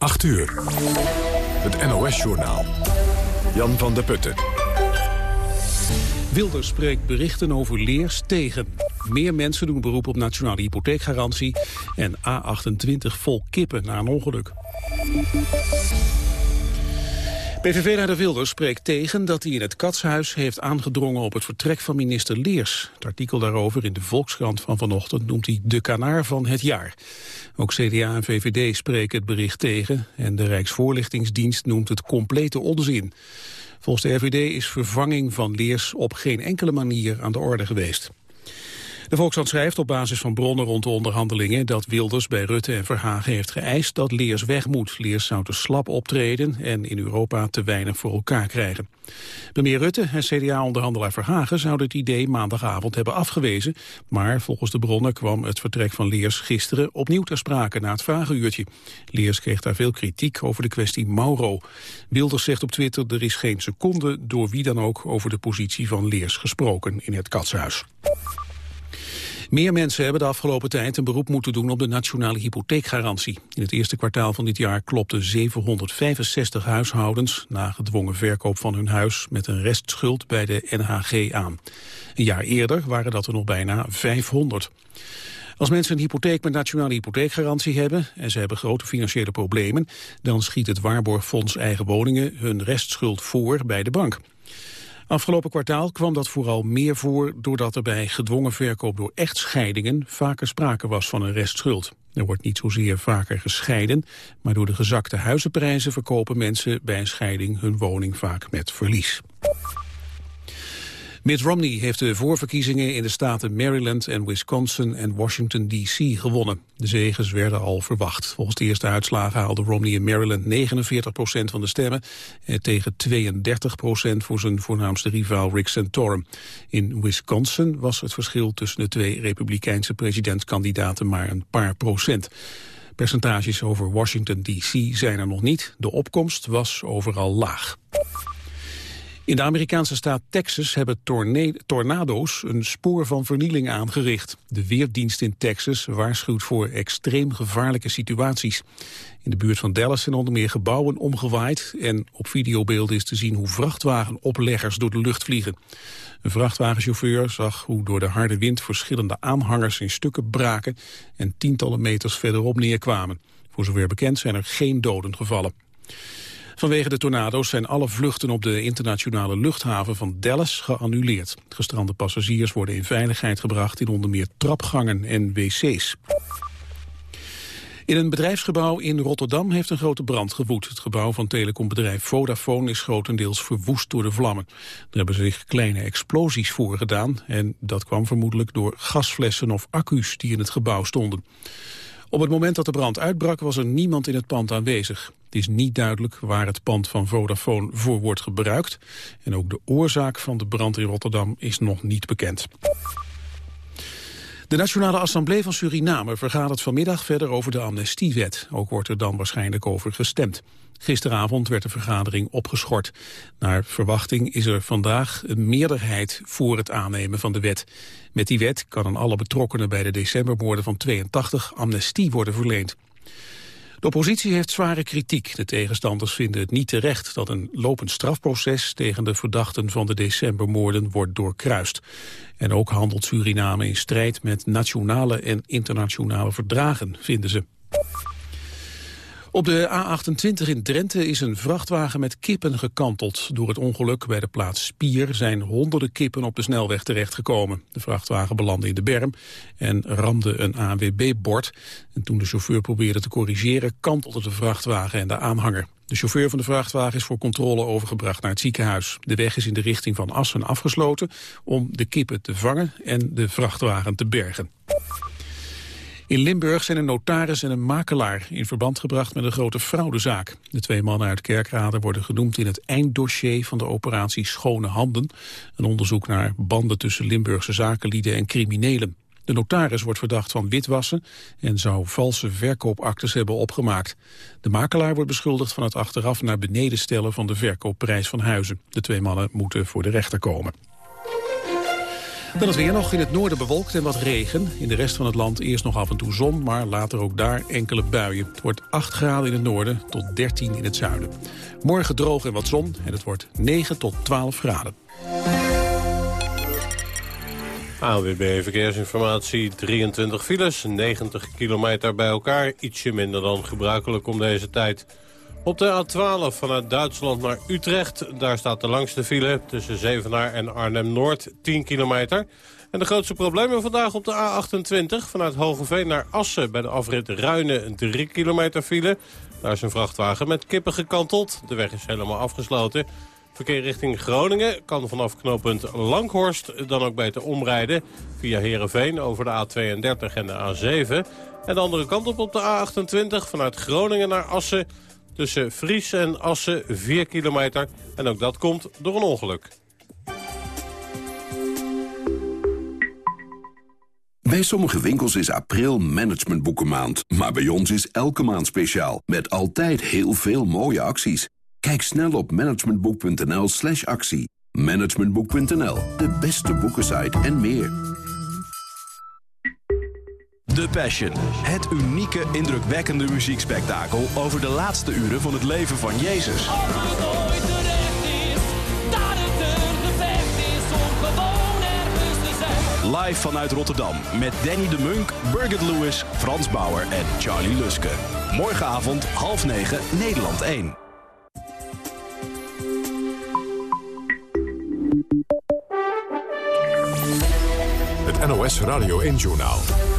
8 uur. Het NOS-journaal. Jan van der Putten. Wilders spreekt berichten over leers tegen. Meer mensen doen beroep op nationale hypotheekgarantie... en A28 vol kippen na een ongeluk. PVV-leider Wilders spreekt tegen dat hij in het Katshuis heeft aangedrongen op het vertrek van minister Leers. Het artikel daarover in de Volkskrant van vanochtend noemt hij de kanaar van het jaar. Ook CDA en VVD spreken het bericht tegen en de Rijksvoorlichtingsdienst noemt het complete onzin. Volgens de RVD is vervanging van Leers op geen enkele manier aan de orde geweest. De Volkshand schrijft op basis van bronnen rond de onderhandelingen dat Wilders bij Rutte en Verhagen heeft geëist dat Leers weg moet. Leers zou te slap optreden en in Europa te weinig voor elkaar krijgen. Premier Rutte en CDA-onderhandelaar Verhagen zouden het idee maandagavond hebben afgewezen. Maar volgens de bronnen kwam het vertrek van Leers gisteren opnieuw ter sprake na het vragenuurtje. Leers kreeg daar veel kritiek over de kwestie Mauro. Wilders zegt op Twitter er is geen seconde door wie dan ook over de positie van Leers gesproken in het Katshuis. Meer mensen hebben de afgelopen tijd een beroep moeten doen op de nationale hypotheekgarantie. In het eerste kwartaal van dit jaar klopten 765 huishoudens na gedwongen verkoop van hun huis met een restschuld bij de NHG aan. Een jaar eerder waren dat er nog bijna 500. Als mensen een hypotheek met nationale hypotheekgarantie hebben en ze hebben grote financiële problemen, dan schiet het Waarborgfonds Eigen Woningen hun restschuld voor bij de bank. Afgelopen kwartaal kwam dat vooral meer voor doordat er bij gedwongen verkoop door echtscheidingen vaker sprake was van een restschuld. Er wordt niet zozeer vaker gescheiden, maar door de gezakte huizenprijzen verkopen mensen bij een scheiding hun woning vaak met verlies. Mitt Romney heeft de voorverkiezingen in de staten Maryland en Wisconsin en Washington D.C. gewonnen. De zegens werden al verwacht. Volgens de eerste uitslagen haalde Romney in Maryland 49 procent van de stemmen... en tegen 32 procent voor zijn voornaamste rivaal Rick Santorum. In Wisconsin was het verschil tussen de twee republikeinse presidentskandidaten maar een paar procent. Percentages over Washington D.C. zijn er nog niet. De opkomst was overal laag. In de Amerikaanse staat Texas hebben tornado's een spoor van vernieling aangericht. De Weerdienst in Texas waarschuwt voor extreem gevaarlijke situaties. In de buurt van Dallas zijn onder meer gebouwen omgewaaid... en op videobeelden is te zien hoe vrachtwagenopleggers door de lucht vliegen. Een vrachtwagenchauffeur zag hoe door de harde wind verschillende aanhangers in stukken braken... en tientallen meters verderop neerkwamen. Voor zover bekend zijn er geen doden gevallen. Vanwege de tornado's zijn alle vluchten op de internationale luchthaven van Dallas geannuleerd. Gestrande passagiers worden in veiligheid gebracht in onder meer trapgangen en wc's. In een bedrijfsgebouw in Rotterdam heeft een grote brand gewoed. Het gebouw van telecombedrijf Vodafone is grotendeels verwoest door de vlammen. Er hebben zich kleine explosies voorgedaan en dat kwam vermoedelijk door gasflessen of accu's die in het gebouw stonden. Op het moment dat de brand uitbrak was er niemand in het pand aanwezig. Het is niet duidelijk waar het pand van Vodafone voor wordt gebruikt. En ook de oorzaak van de brand in Rotterdam is nog niet bekend. De Nationale Assemblée van Suriname vergadert vanmiddag verder over de amnestiewet. Ook wordt er dan waarschijnlijk over gestemd. Gisteravond werd de vergadering opgeschort. Naar verwachting is er vandaag een meerderheid voor het aannemen van de wet. Met die wet kan aan alle betrokkenen bij de decembermoorden van 82 amnestie worden verleend. De oppositie heeft zware kritiek. De tegenstanders vinden het niet terecht dat een lopend strafproces tegen de verdachten van de decembermoorden wordt doorkruist. En ook handelt Suriname in strijd met nationale en internationale verdragen, vinden ze. Op de A28 in Drenthe is een vrachtwagen met kippen gekanteld. Door het ongeluk bij de plaats Spier zijn honderden kippen op de snelweg terechtgekomen. De vrachtwagen belandde in de berm en ramde een ANWB-bord. En toen de chauffeur probeerde te corrigeren, kantelde de vrachtwagen en de aanhanger. De chauffeur van de vrachtwagen is voor controle overgebracht naar het ziekenhuis. De weg is in de richting van Assen afgesloten om de kippen te vangen en de vrachtwagen te bergen. In Limburg zijn een notaris en een makelaar in verband gebracht met een grote fraudezaak. De twee mannen uit Kerkrade worden genoemd in het einddossier van de operatie Schone Handen. Een onderzoek naar banden tussen Limburgse zakenlieden en criminelen. De notaris wordt verdacht van witwassen en zou valse verkoopactes hebben opgemaakt. De makelaar wordt beschuldigd van het achteraf naar beneden stellen van de verkoopprijs van huizen. De twee mannen moeten voor de rechter komen. Dan het weer nog in het noorden bewolkt en wat regen. In de rest van het land eerst nog af en toe zon, maar later ook daar enkele buien. Het wordt 8 graden in het noorden tot 13 in het zuiden. Morgen droog en wat zon en het wordt 9 tot 12 graden. AWB Verkeersinformatie, 23 files, 90 kilometer bij elkaar. Ietsje minder dan gebruikelijk om deze tijd. Op de A12 vanuit Duitsland naar Utrecht, daar staat de langste file... tussen Zevenaar en Arnhem-Noord, 10 kilometer. En de grootste problemen vandaag op de A28 vanuit Hogeveen naar Assen... bij de afrit Ruinen, 3 kilometer file. Daar is een vrachtwagen met kippen gekanteld. De weg is helemaal afgesloten. Verkeer richting Groningen kan vanaf knooppunt Langhorst dan ook beter omrijden... via Heerenveen over de A32 en de A7. En de andere kant op op de A28 vanuit Groningen naar Assen... tussen Fries en Assen 4 kilometer. En ook dat komt door een ongeluk. Bij sommige winkels is april managementboekenmaand. Maar bij ons is elke maand speciaal. Met altijd heel veel mooie acties. Kijk snel op managementboek.nl slash actie. Managementboek.nl, de beste boekensite en meer. The Passion. Het unieke, indrukwekkende muziekspektakel over de laatste uren van het leven van Jezus. Live vanuit Rotterdam met Danny de Munk, Birgit Lewis, Frans Bauer en Charlie Luske. Morgenavond half negen, Nederland 1. Het NOS Radio 1-journaal.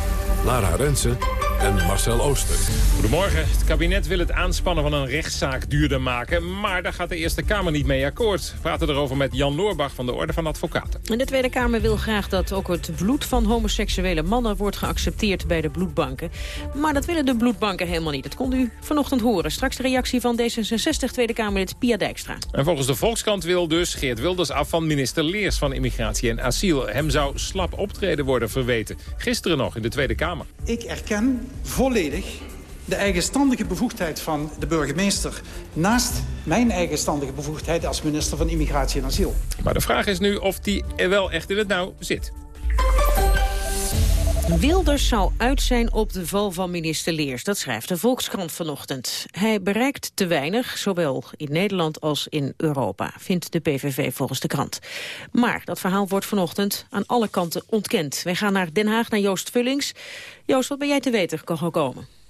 Lara Rensen en Marcel Ooster. Goedemorgen. Het kabinet wil het aanspannen van een rechtszaak duurder maken... maar daar gaat de Eerste Kamer niet mee akkoord. We praten erover met Jan Loorbach van de Orde van Advocaten. En de Tweede Kamer wil graag dat ook het bloed van homoseksuele mannen... wordt geaccepteerd bij de bloedbanken. Maar dat willen de bloedbanken helemaal niet. Dat kon u vanochtend horen. Straks de reactie van D66 Tweede Kamerlid Pia Dijkstra. En volgens de Volkskrant wil dus Geert Wilders af van minister Leers... van Immigratie en Asiel. Hem zou slap optreden worden verweten. Gisteren nog in de Tweede Kamer. Ik erken volledig de eigenstandige bevoegdheid van de burgemeester... naast mijn eigenstandige bevoegdheid als minister van Immigratie en Asiel. Maar de vraag is nu of die er wel echt in het nauw zit. Wilders zou uit zijn op de val van minister Leers. Dat schrijft de Volkskrant vanochtend. Hij bereikt te weinig, zowel in Nederland als in Europa, vindt de PVV volgens de krant. Maar dat verhaal wordt vanochtend aan alle kanten ontkend. Wij gaan naar Den Haag, naar Joost Vullings. Joost, wat ben jij te weten gekomen?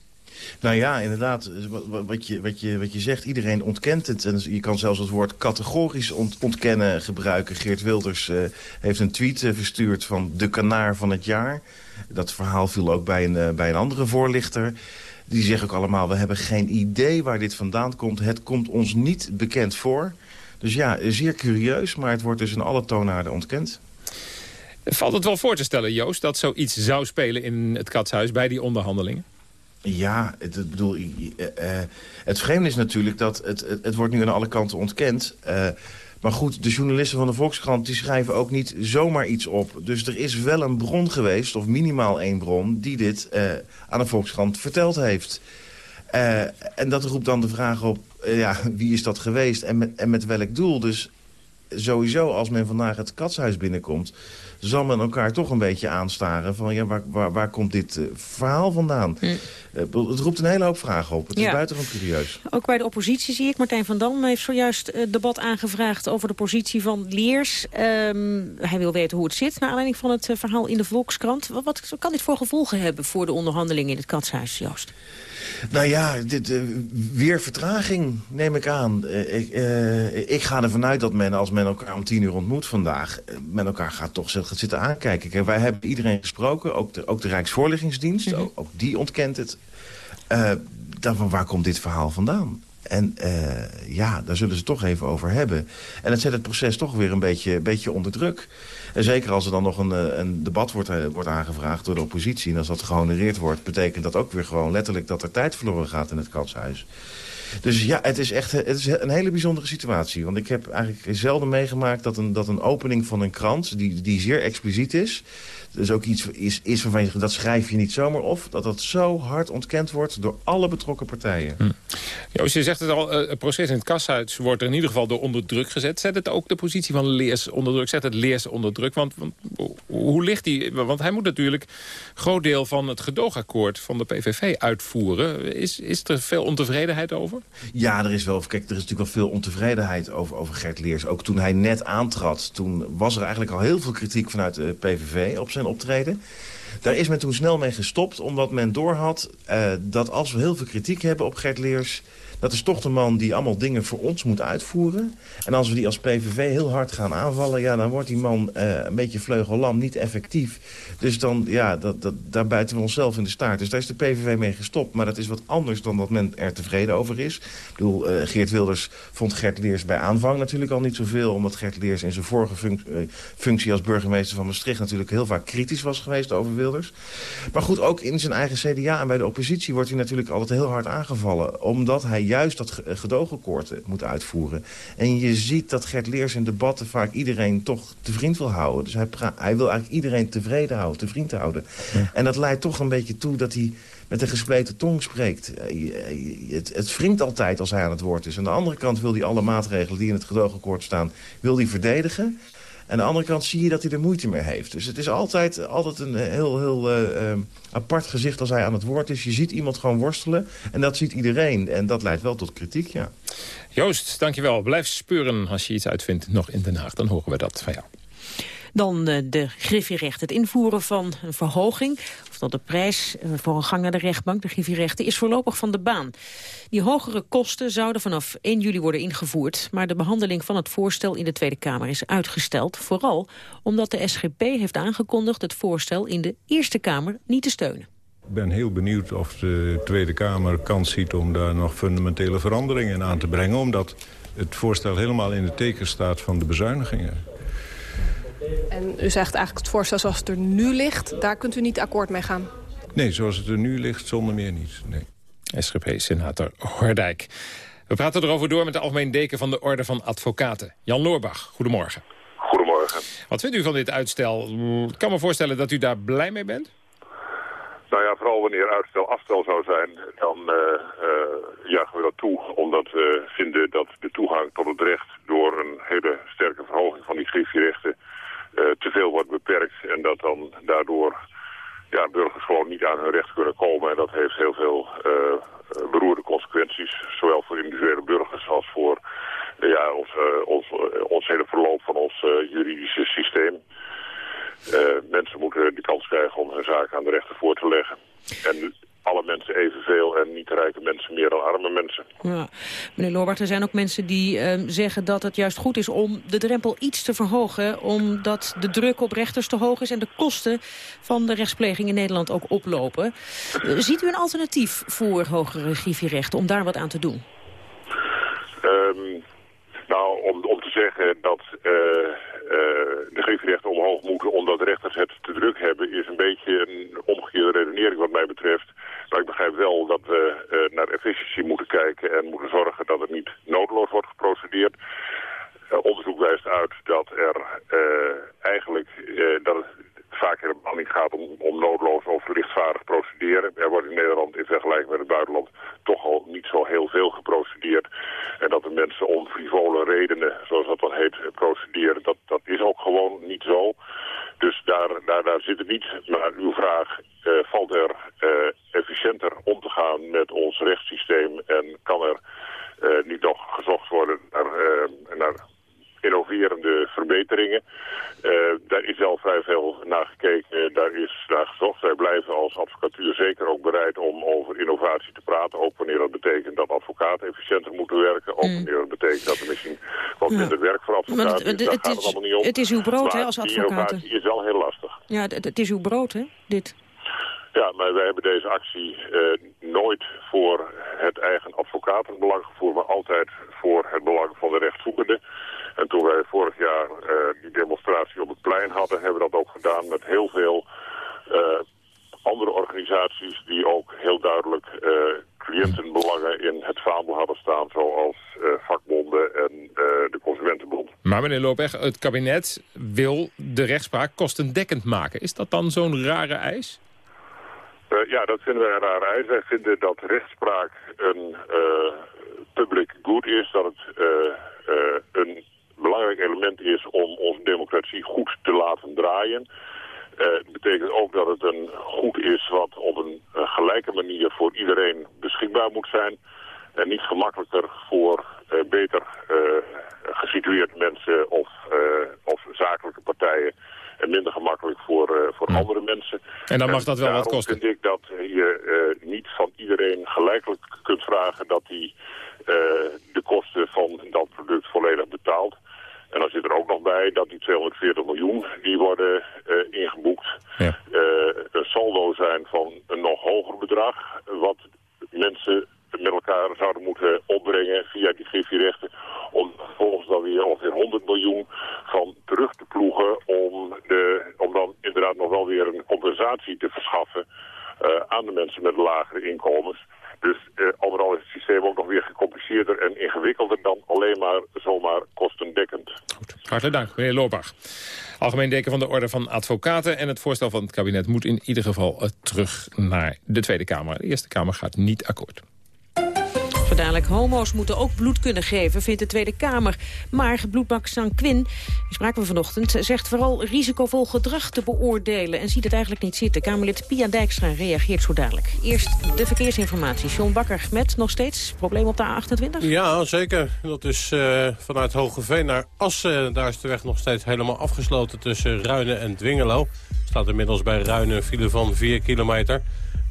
Nou ja, inderdaad, wat je, wat, je, wat je zegt, iedereen ontkent het. En je kan zelfs het woord categorisch ontkennen gebruiken. Geert Wilders uh, heeft een tweet uh, verstuurd van de kanaar van het jaar. Dat verhaal viel ook bij een, bij een andere voorlichter. Die zeggen ook allemaal, we hebben geen idee waar dit vandaan komt. Het komt ons niet bekend voor. Dus ja, zeer curieus, maar het wordt dus in alle toonaarden ontkend. Valt het wel voor te stellen, Joost, dat zoiets zou spelen in het katshuis bij die onderhandelingen? Ja, het, bedoel, uh, het vreemde is natuurlijk dat het, het, wordt nu aan alle kanten ontkend. Uh, maar goed, de journalisten van de Volkskrant die schrijven ook niet zomaar iets op. Dus er is wel een bron geweest, of minimaal één bron... die dit aan de Volkskrant verteld heeft. en dat roept dan de vraag op, ja, wie is dat geweest en met, en met welk doel? Dus sowieso, als men vandaag het katshuis binnenkomt zal men elkaar toch een beetje aanstaren... van ja, waar, waar, waar komt dit uh, verhaal vandaan? Hm. Uh, het roept een hele hoop vragen op. Het is buitengewoon curieus. Ook bij de oppositie zie ik. Martijn van Dam heeft zojuist uh, debat aangevraagd... over de positie van Leers. Um, hij wil weten hoe het zit... naar aanleiding van het verhaal in de Volkskrant. Wat, wat, kan dit voor gevolgen hebben voor de onderhandelingen in het katshuis, Joost? Nou ja, dit, uh, weer vertraging neem ik aan. Uh, ik, uh, ik, ga ervan uit dat men, als men elkaar om tien uur ontmoet vandaag... men elkaar gaat toch gaat zitten aankijken. Kijk, wij hebben iedereen gesproken, ook de, ook de Rijksvoorlichtingsdienst. Mm -hmm. ook, ook, die ontkent het. dan van waar komt dit verhaal vandaan? En ja, daar zullen ze toch even over hebben. En het zet het proces toch weer een beetje, beetje onder druk. En zeker als er dan nog een, eh, een debat wordt, eh, wordt aangevraagd door de oppositie... en als dat gehonoreerd wordt, betekent dat ook weer gewoon letterlijk... dat er tijd verloren gaat in het katshuis. Dus ja, het is echt het is een hele bijzondere situatie. Want ik heb eigenlijk zelden meegemaakt dat een, dat een opening van een krant... die, die zeer expliciet is... dus ook iets is, is waarvan je dat schrijf je niet zomaar op... dat dat zo hard ontkend wordt door alle betrokken partijen. Hm. Joost, je zegt het al, het proces in het kashuis wordt er in ieder geval door onder druk gezet. Zet het ook de positie van Leers onder druk? Zet het Leers onder druk? Want, want hoe ligt die? Want hij moet natuurlijk een groot deel van het gedoogakkoord van de PVV uitvoeren. Is, is er veel ontevredenheid over? Ja, er is wel. Kijk, er is natuurlijk wel veel ontevredenheid over, over Gert Leers. Ook toen hij net aantrad, toen was er eigenlijk al heel veel kritiek vanuit de PVV op zijn optreden. Daar is men toen snel mee gestopt, omdat men doorhad uh, dat als we heel veel kritiek hebben op Gert Leers... Dat is toch de man die allemaal dingen voor ons moet uitvoeren. En als we die als PVV heel hard gaan aanvallen... ja, dan wordt die man uh, een beetje vleugellam, niet effectief. Dus dan, ja, dat, dat, daar buiten we onszelf in de staart. Dus daar is de PVV mee gestopt. Maar dat is wat anders dan dat men er tevreden over is. Ik bedoel, uh, Geert Wilders vond Gert Leers bij aanvang natuurlijk al niet zoveel... omdat Gert Leers in zijn vorige uh, functie als burgemeester van Maastricht... natuurlijk heel vaak kritisch was geweest over Wilders. Maar goed, ook in zijn eigen CDA en bij de oppositie... wordt hij natuurlijk altijd heel hard aangevallen. Omdat hij juist dat gedoogakkoord moet uitvoeren. En je ziet dat Gert Leers in debatten vaak iedereen toch te vriend wil houden. Dus hij, hij wil eigenlijk iedereen tevreden houden, te vriend houden. Ja. En dat leidt toch een beetje toe dat hij met een gespleten tong spreekt. Het, het wringt altijd als hij aan het woord is. Aan de andere kant wil hij alle maatregelen die in het gedoogakkoord staan... wil hij verdedigen. En aan de andere kant zie je dat hij er moeite mee heeft. Dus het is altijd, altijd een heel, heel uh, apart gezicht als hij aan het woord is. Je ziet iemand gewoon worstelen en dat ziet iedereen. En dat leidt wel tot kritiek, ja. Joost, dankjewel. Blijf speuren als je iets uitvindt nog in Den Haag. Dan horen we dat van jou. Dan uh, de griffierecht, het invoeren van een verhoging... dat de prijs uh, voor een gang naar de rechtbank, de griffierechten... is voorlopig van de baan. Die hogere kosten zouden vanaf 1 juli worden ingevoerd... maar de behandeling van het voorstel in de Tweede Kamer is uitgesteld. Vooral omdat de SGP heeft aangekondigd het voorstel in de Eerste Kamer niet te steunen. Ik ben heel benieuwd of de Tweede Kamer kans ziet om daar nog fundamentele veranderingen in aan te brengen. Omdat het voorstel helemaal in het teken staat van de bezuinigingen. En u zegt eigenlijk het voorstel zoals het er nu ligt, daar kunt u niet akkoord mee gaan? Nee, zoals het er nu ligt, zonder meer niet. Nee. SGP-senator Hordijk. We praten erover door met de algemeen deken van de Orde van Advocaten. Jan Loorbach, goedemorgen. Goedemorgen. Wat vindt u van dit uitstel? Ik kan me voorstellen dat u daar blij mee bent? Nou ja, vooral wanneer uitstel afstel zou zijn, dan uh, uh, jagen we dat toe. Omdat we vinden dat de toegang tot het recht door een hele sterke verhoging van die griffierechten te veel wordt beperkt. En dat dan daardoor ja, burgers gewoon niet aan hun recht kunnen komen. En dat heeft heel veel beroerde consequenties. Zowel voor individuele burgers als voor ja, ons, ons, ons hele verloop van ons juridische systeem. Mensen moeten de kans krijgen om hun zaken aan de rechter voor te leggen. En alle mensen evenveel en niet rijke mensen meer dan arme mensen. Ja. Meneer Loorbart, er zijn ook mensen die uh, zeggen dat het juist goed is om de drempel iets te verhogen... omdat de druk op rechters te hoog is en de kosten van de rechtspleging in Nederland ook oplopen. Uh, ziet u een alternatief voor hogere griffierechten om daar wat aan te doen? Um, nou, om, om te zeggen dat uh, de griffierechten omhoog moeten omdat rechters het te druk hebben, is een beetje een omgekeerde redenering wat mij betreft. Maar ik begrijp wel dat we uh, naar efficiëntie moeten kijken en moeten zorgen dat het niet noodloos wordt geprocedeerd. Uh, onderzoek wijst uit dat er eigenlijk dat het vaak helemaal niet gaat om, om noodloos of lichtvaardig procederen. Er wordt in Nederland in vergelijking met het buitenland toch al niet zo heel veel geprocedeerd. En dat de mensen om frivole redenen, zoals dat dan heet, procederen, dat, dat is ook gewoon niet zo. Dus daar, daar, daar zit het niet. Maar uw vraag, uh, valt er uh, efficiënter om te gaan met ons rechtssysteem en kan er uh, niet nog gezocht worden naar, naar innoverende verbeteringen. Uh, daar is wel vrij veel naar gekeken, daar is naar gezocht. Wij blijven als advocatuur zeker ook bereid om over innovatie te praten. Ook wanneer dat betekent dat advocaten efficiënter moeten werken. Ook mm. wanneer dat betekent dat er misschien wat minder ja. werk voor advocaten het, is. Het, het. Het is uw brood hè, als advocaten. innovatie is wel heel lastig. Ja, het, het is uw brood hè, dit. Ja, maar wij hebben deze actie uh, nooit voor het eigen advocatenbelang gevoerd, maar altijd voor het belang van de rechtzoekende. En toen wij vorig jaar uh, die demonstratie op het plein hadden, hebben we dat ook gedaan met heel veel uh, andere organisaties die ook heel duidelijk uh, cliëntenbelangen in het vaandel hadden staan, zoals vakbonden en de Consumentenbond. Maar meneer Loopeg, het kabinet wil de rechtspraak kostendekkend maken. Is dat dan zo'n rare eis? Uh, ja, dat vinden wij een rare eis. Wij vinden dat rechtspraak een, uh, public good is, dat het een belangrijk element is om onze democratie goed te laten draaien. Het betekent ook dat het een goed is wat op een gelijke manier voor iedereen beschikbaar moet zijn. En niet gemakkelijker voor beter gesitueerde mensen of, of zakelijke partijen en minder gemakkelijk voor, uh, voor andere mensen. En dan mag dat wel wat kosten. vind ik dat je uh, niet van iedereen gelijkelijk kunt vragen dat hij uh, de kosten van dat product volledig betaalt. En dan zit er ook nog bij dat die 240 miljoen die worden ingeboekt ja. een saldo zijn van een nog hoger bedrag. Wat mensen met elkaar zouden moeten opbrengen via die griffierechten. Om vervolgens dan weer ongeveer 100 miljoen van terug te ploegen om, de, om dan inderdaad nog wel weer een compensatie te verschaffen uh, aan de mensen met lagere inkomens. Dus uh, overal is het systeem ook nog weer gecompliceerder en ingewikkelder dan alleen maar zomaar kostendekkend. Hartelijk dank, meneer Loorbach. Algemeen deken van de Orde van Advocaten. En het voorstel van het kabinet moet in ieder geval uh, terug naar de Tweede Kamer. De Eerste Kamer gaat niet akkoord. Dadelijk homo's moeten ook bloed kunnen geven, vindt de Tweede Kamer. Maar bloedbak Sanquin, die spraken we vanochtend, zegt vooral risicovol gedrag te beoordelen... en ziet het eigenlijk niet zitten. Kamerlid Pia Dijkstra reageert zo dadelijk. Eerst de verkeersinformatie. John Bakker met nog steeds probleem op de A28? Ja, zeker. Dat is uh, vanuit Hogeveen naar Assen. Daar is de weg nog steeds helemaal afgesloten tussen Ruinen en Dwingelo. Staat inmiddels bij Ruinen een file van 4 kilometer...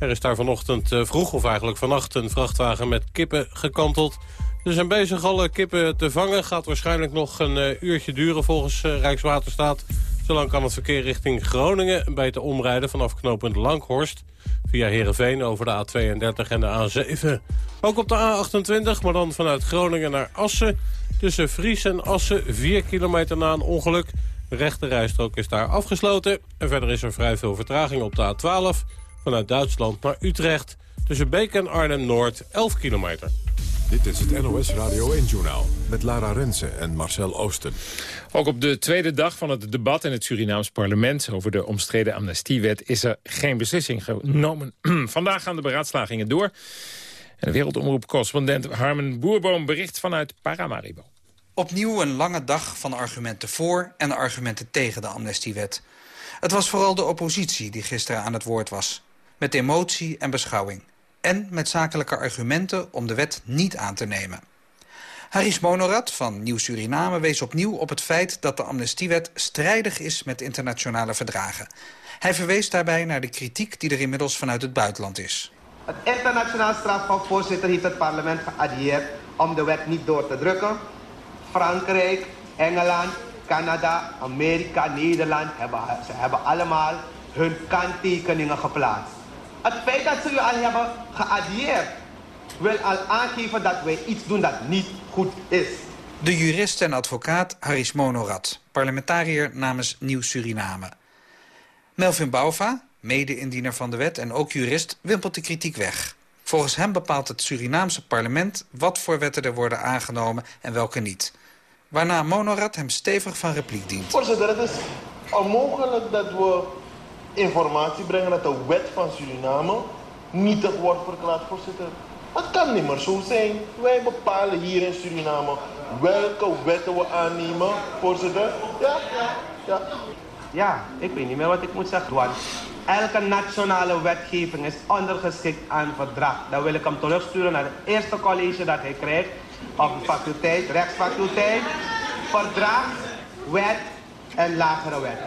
Er is daar vanochtend eh, vroeg, of eigenlijk vannacht, een vrachtwagen met kippen gekanteld. Ze zijn bezig alle kippen te vangen. Gaat waarschijnlijk nog een uh, uurtje duren volgens uh, Rijkswaterstaat. Zolang kan het verkeer richting Groningen beter omrijden vanaf knooppunt Langhorst. Via Heerenveen over de A32 en de A7. Ook op de A28, maar dan vanuit Groningen naar Assen. Tussen Fries en Assen, 4 kilometer na een ongeluk. De rechte rijstrook is daar afgesloten. En verder is er vrij veel vertraging op de A12 vanuit Duitsland naar Utrecht. Tussen Beek en Arnhem-Noord 11 kilometer. Dit is het NOS Radio 1-journaal met Lara Rensen en Marcel Oosten. Ook op de tweede dag van het debat in het Surinaams parlement... over de omstreden amnestiewet is er geen beslissing genomen. Vandaag gaan de beraadslagingen door. En de wereldomroep-correspondent Harmen Boerboom bericht vanuit Paramaribo. Opnieuw een lange dag van argumenten voor en argumenten tegen de amnestiewet. Het was vooral de oppositie die gisteren aan het woord was met emotie en beschouwing. En met zakelijke argumenten om de wet niet aan te nemen. Haris Monorat van Nieuw Suriname wees opnieuw op het feit dat de amnestiewet strijdig is met internationale verdragen. Hij verwees daarbij naar de kritiek die er inmiddels vanuit het buitenland is. Het internationaal strafhof heeft het parlement geadieerd om de wet niet door te drukken. Frankrijk, Engeland, Canada, Amerika, Nederland hebben, ze hebben allemaal hun kanttekeningen geplaatst. Het feit dat ze u al hebben geadieerd wil al aangeven dat wij iets doen dat niet goed is. De jurist en advocaat Haris Monorat, parlementariër namens Nieuw Suriname. Melvin Bouva, mede-indiener van de wet en ook jurist, wimpelt de kritiek weg. Volgens hem bepaalt het Surinaamse parlement wat voor wetten er worden aangenomen en welke niet. Waarna Monorat hem stevig van repliek dient. Voorzitter, het is onmogelijk dat we informatie brengen dat de wet van Suriname nietig wordt verklaard, voorzitter. Dat kan niet meer zo zijn. Wij bepalen hier in Suriname welke wetten we aannemen, voorzitter. Ja, ja, ja. Ja, ik weet niet meer wat ik moet zeggen. Want elke nationale wetgeving is ondergeschikt aan verdrag. Dan wil ik hem terugsturen naar het eerste college dat hij krijgt. Of de faculteit, rechtsfaculteit, verdrag, wet en lagere wet.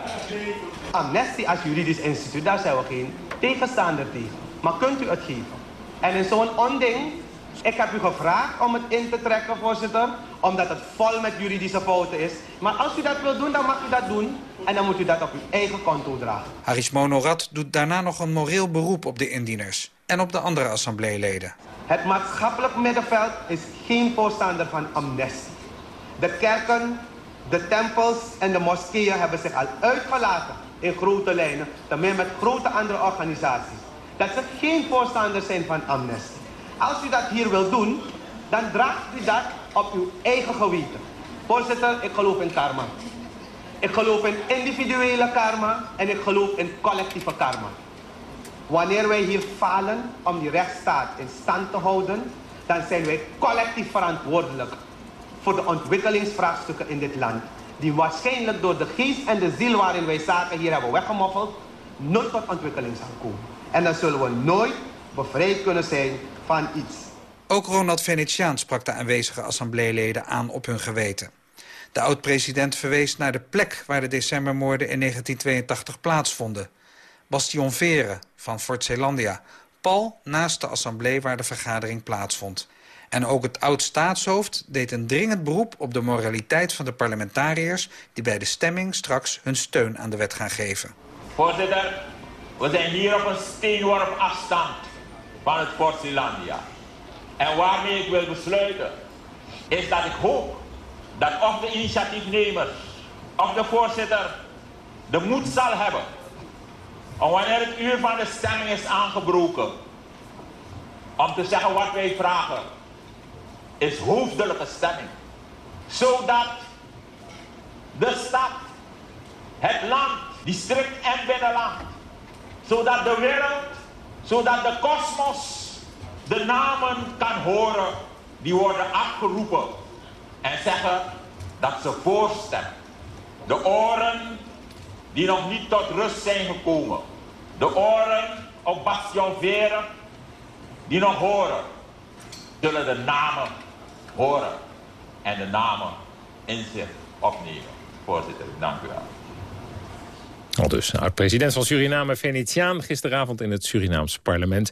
Amnestie als juridisch instituut, daar zijn we geen tegenstander tegen. Maar kunt u het geven? En in zo'n onding, ik heb u gevraagd om het in te trekken, voorzitter, omdat het vol met juridische fouten is. Maar als u dat wilt doen, dan mag u dat doen. En dan moet u dat op uw eigen konto dragen. Haris Monorat doet daarna nog een moreel beroep op de indieners en op de andere assembleeleden. Het maatschappelijk middenveld is geen voorstander van amnestie. De kerken, de tempels en de moskeeën hebben zich al uitgelaten in grote lijnen, meer met grote andere organisaties, dat ze geen voorstander zijn van amnestie. Als u dat hier wilt doen, dan draagt u dat op uw eigen geweten. Voorzitter, ik geloof in karma. Ik geloof in individuele karma en ik geloof in collectieve karma. Wanneer wij hier falen om die rechtsstaat in stand te houden, dan zijn wij collectief verantwoordelijk voor de ontwikkelingsvraagstukken in dit land. Die waarschijnlijk door de geest en de ziel waarin wij zaken hier hebben weggemoffeld, nooit tot ontwikkeling zal komen. En dan zullen we nooit bevrijd kunnen zijn van iets. Ook Ronald Venetiaan sprak de aanwezige assembleeleden aan op hun geweten. De oud-president verwees naar de plek waar de decembermoorden in 1982 plaatsvonden. Bastion Veren van Fort Zeelandia, pal naast de assemblee waar de vergadering plaatsvond. En ook het oud-staatshoofd deed een dringend beroep op de moraliteit van de parlementariërs... die bij de stemming straks hun steun aan de wet gaan geven. Voorzitter, we zijn hier op een steenworp afstand van het Fort Zeelandia. En waarmee ik wil besluiten, is dat ik hoop dat of de initiatiefnemer of de voorzitter de moed zal hebben om wanneer het uur van de stemming is aangebroken, om te zeggen wat wij vragen, is hoofdelijke stemming. Zodat de stad, het land, district en binnenland, zodat de wereld, zodat de kosmos de namen kan horen die worden afgeroepen en zeggen dat ze voorstemmen. De oren die nog niet tot rust zijn gekomen. De oren op Bastion Veren die nog horen, zullen de namen horen en de namen in zich opnemen. Voorzitter, dank u wel. Al dus, oud-president van Suriname, Venetiaan, gisteravond in het Surinaams parlement.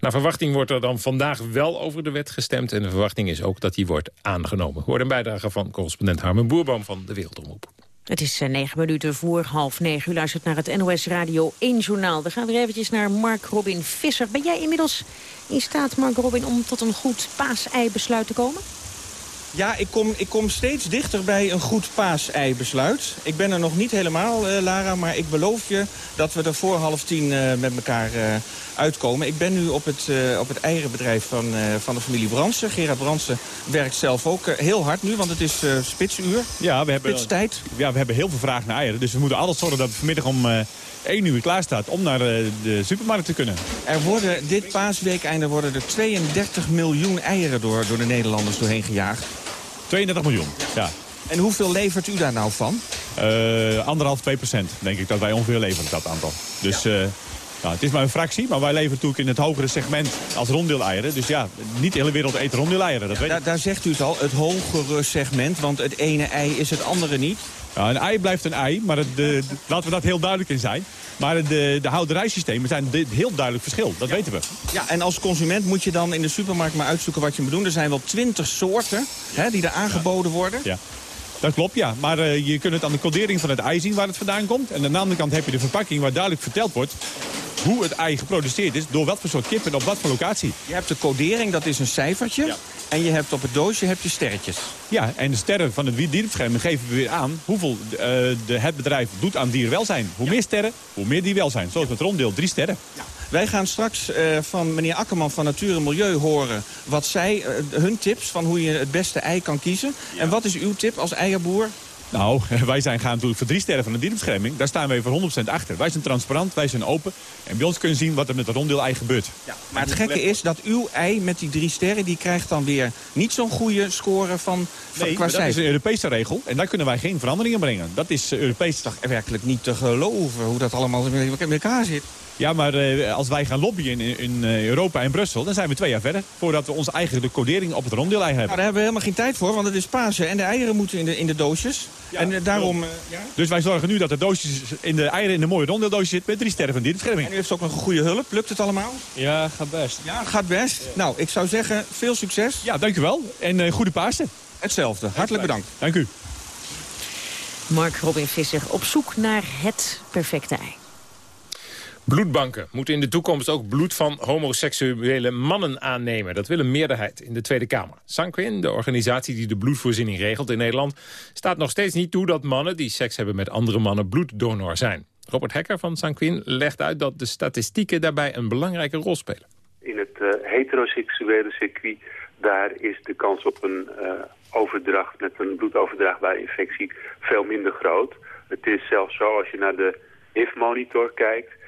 Naar verwachting wordt er dan vandaag wel over de wet gestemd... en de verwachting is ook dat die wordt aangenomen. Hoort een bijdrage van correspondent Harmen Boerboom van de Wereldomroep. Het is eh, negen minuten voor half negen. U luistert naar het NOS Radio 1 Journaal. We gaan weer eventjes naar Mark Robin Visser. Ben jij inmiddels in staat, Mark Robin, om tot een goed paasei-besluit te komen? Ja, ik kom, ik kom steeds dichter bij een goed paasei-besluit. Ik ben er nog niet helemaal, uh, Lara, maar ik beloof je dat we er voor half tien uh, met elkaar uh, uitkomen. Ik ben nu op het, op het eierenbedrijf van, van de familie Bransen. Gerard Bransen werkt zelf ook heel hard nu, want het is spitsuur. Ja, we hebben, Spitstijd. Ja, we hebben heel veel vraag naar eieren. Dus we moeten alles zorgen dat het vanmiddag om 1 uur klaar staat om naar de supermarkt te kunnen. Er worden dit paasweekeinde worden er 32 miljoen eieren door, door de Nederlanders doorheen gejaagd. 32 miljoen, ja. En hoeveel levert u daar nou van? Uh, anderhalf, 2 procent, denk ik dat wij ongeveer leveren, dat aantal. Dus ja. uh, nou, het is maar een fractie, maar wij leveren natuurlijk in het hogere segment als ronddeel-eieren. Dus ja, niet de hele wereld eet ronddeel-eieren, dat ja, weet daar, daar zegt u het al, het hogere segment, want het ene ei is het andere niet. Ja, een ei blijft een ei, maar het, de, de, laten we dat heel duidelijk in zijn. Maar de, de houderijsystemen zijn een heel duidelijk verschil. Dat ja. weten we. Ja, en als consument moet je dan in de supermarkt maar uitzoeken wat je moet doen. Er zijn wel twintig soorten hè, die er aangeboden worden. Ja. Dat klopt, ja. Maar uh, je kunt het aan de codering van het ei zien waar het vandaan komt. En aan de andere kant heb je de verpakking waar duidelijk verteld wordt hoe het ei geproduceerd is, door wat voor soort kip en op wat voor locatie. Je hebt de codering, dat is een cijfertje. Ja. En je hebt op het doosje heb je sterretjes. Ja, en de sterren van het dierenbescherming geven we weer aan... hoeveel uh, de, het bedrijf doet aan dierwelzijn. Hoe ja. meer sterren, hoe meer dierwelzijn. Zoals met ronddeel drie sterren. Ja. Wij gaan straks uh, van meneer Akkerman van Natuur en Milieu horen... wat zij, uh, hun tips van hoe je het beste ei kan kiezen. En wat is uw tip als eierboer? Nou, wij zijn gaan natuurlijk voor drie sterren van de dierenbescherming. Daar staan wij voor 100% achter. Wij zijn transparant, wij zijn open. En bij ons kunnen zien wat er met het ronddeel-ei gebeurt. Ja, maar het gekke is dat uw ei met die drie sterren... die krijgt dan weer niet zo'n goede score van, van nee, qua dat is een Europese regel. En daar kunnen wij geen veranderingen brengen. Dat is Europees. toch werkelijk niet te geloven hoe dat allemaal in elkaar zit. Ja, maar uh, als wij gaan lobbyen in, in uh, Europa en Brussel... dan zijn we twee jaar verder voordat we ons eigen de codering op het ronddeel-ei hebben. Nou, daar hebben we helemaal geen tijd voor, want het is Pasen. En de eieren moeten in de, in de doosjes. Ja, en uh, daarom... ja? Dus wij zorgen nu dat de doosjes in de eieren in de mooie ronddeeldoosjes zitten... met drie sterren van dierenbescherming. En u heeft ook nog een goede hulp. Lukt het allemaal? Ja, gaat best. Ja, gaat best. Ja. Nou, ik zou zeggen, veel succes. Ja, dankjewel. En goede Pasen. Hetzelfde. Hartelijk bedankt. Dank u. Mark Robin Visser op zoek naar het perfecte ei. Bloedbanken moeten in de toekomst ook bloed van homoseksuele mannen aannemen. Dat wil een meerderheid in de Tweede Kamer. Sanquin, de organisatie die de bloedvoorziening regelt in Nederland... staat nog steeds niet toe dat mannen die seks hebben met andere mannen bloeddonor zijn. Robert Hekker van Sanquin legt uit dat de statistieken daarbij een belangrijke rol spelen. In het uh, heteroseksuele circuit, daar is de kans op een uh, overdracht met een bloedoverdraagbare infectie veel minder groot. Het is zelfs zo, als je naar de HIV-monitor kijkt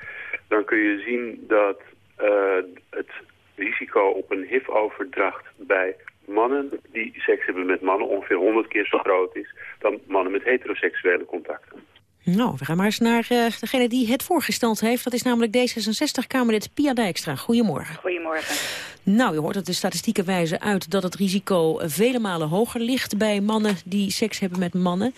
dan kun je zien dat uh, het risico op een HIV-overdracht bij mannen die seks hebben met mannen ongeveer 100 keer zo groot is dan mannen met heteroseksuele contacten. Nou, we gaan maar eens naar uh, degene die het voorgesteld heeft. Dat is namelijk D66-Kamerlid Pia Dijkstra. Goedemorgen. Goedemorgen. Nou, je hoort dat de statistieken wijzen uit dat het risico vele malen hoger ligt... bij mannen die seks hebben met mannen.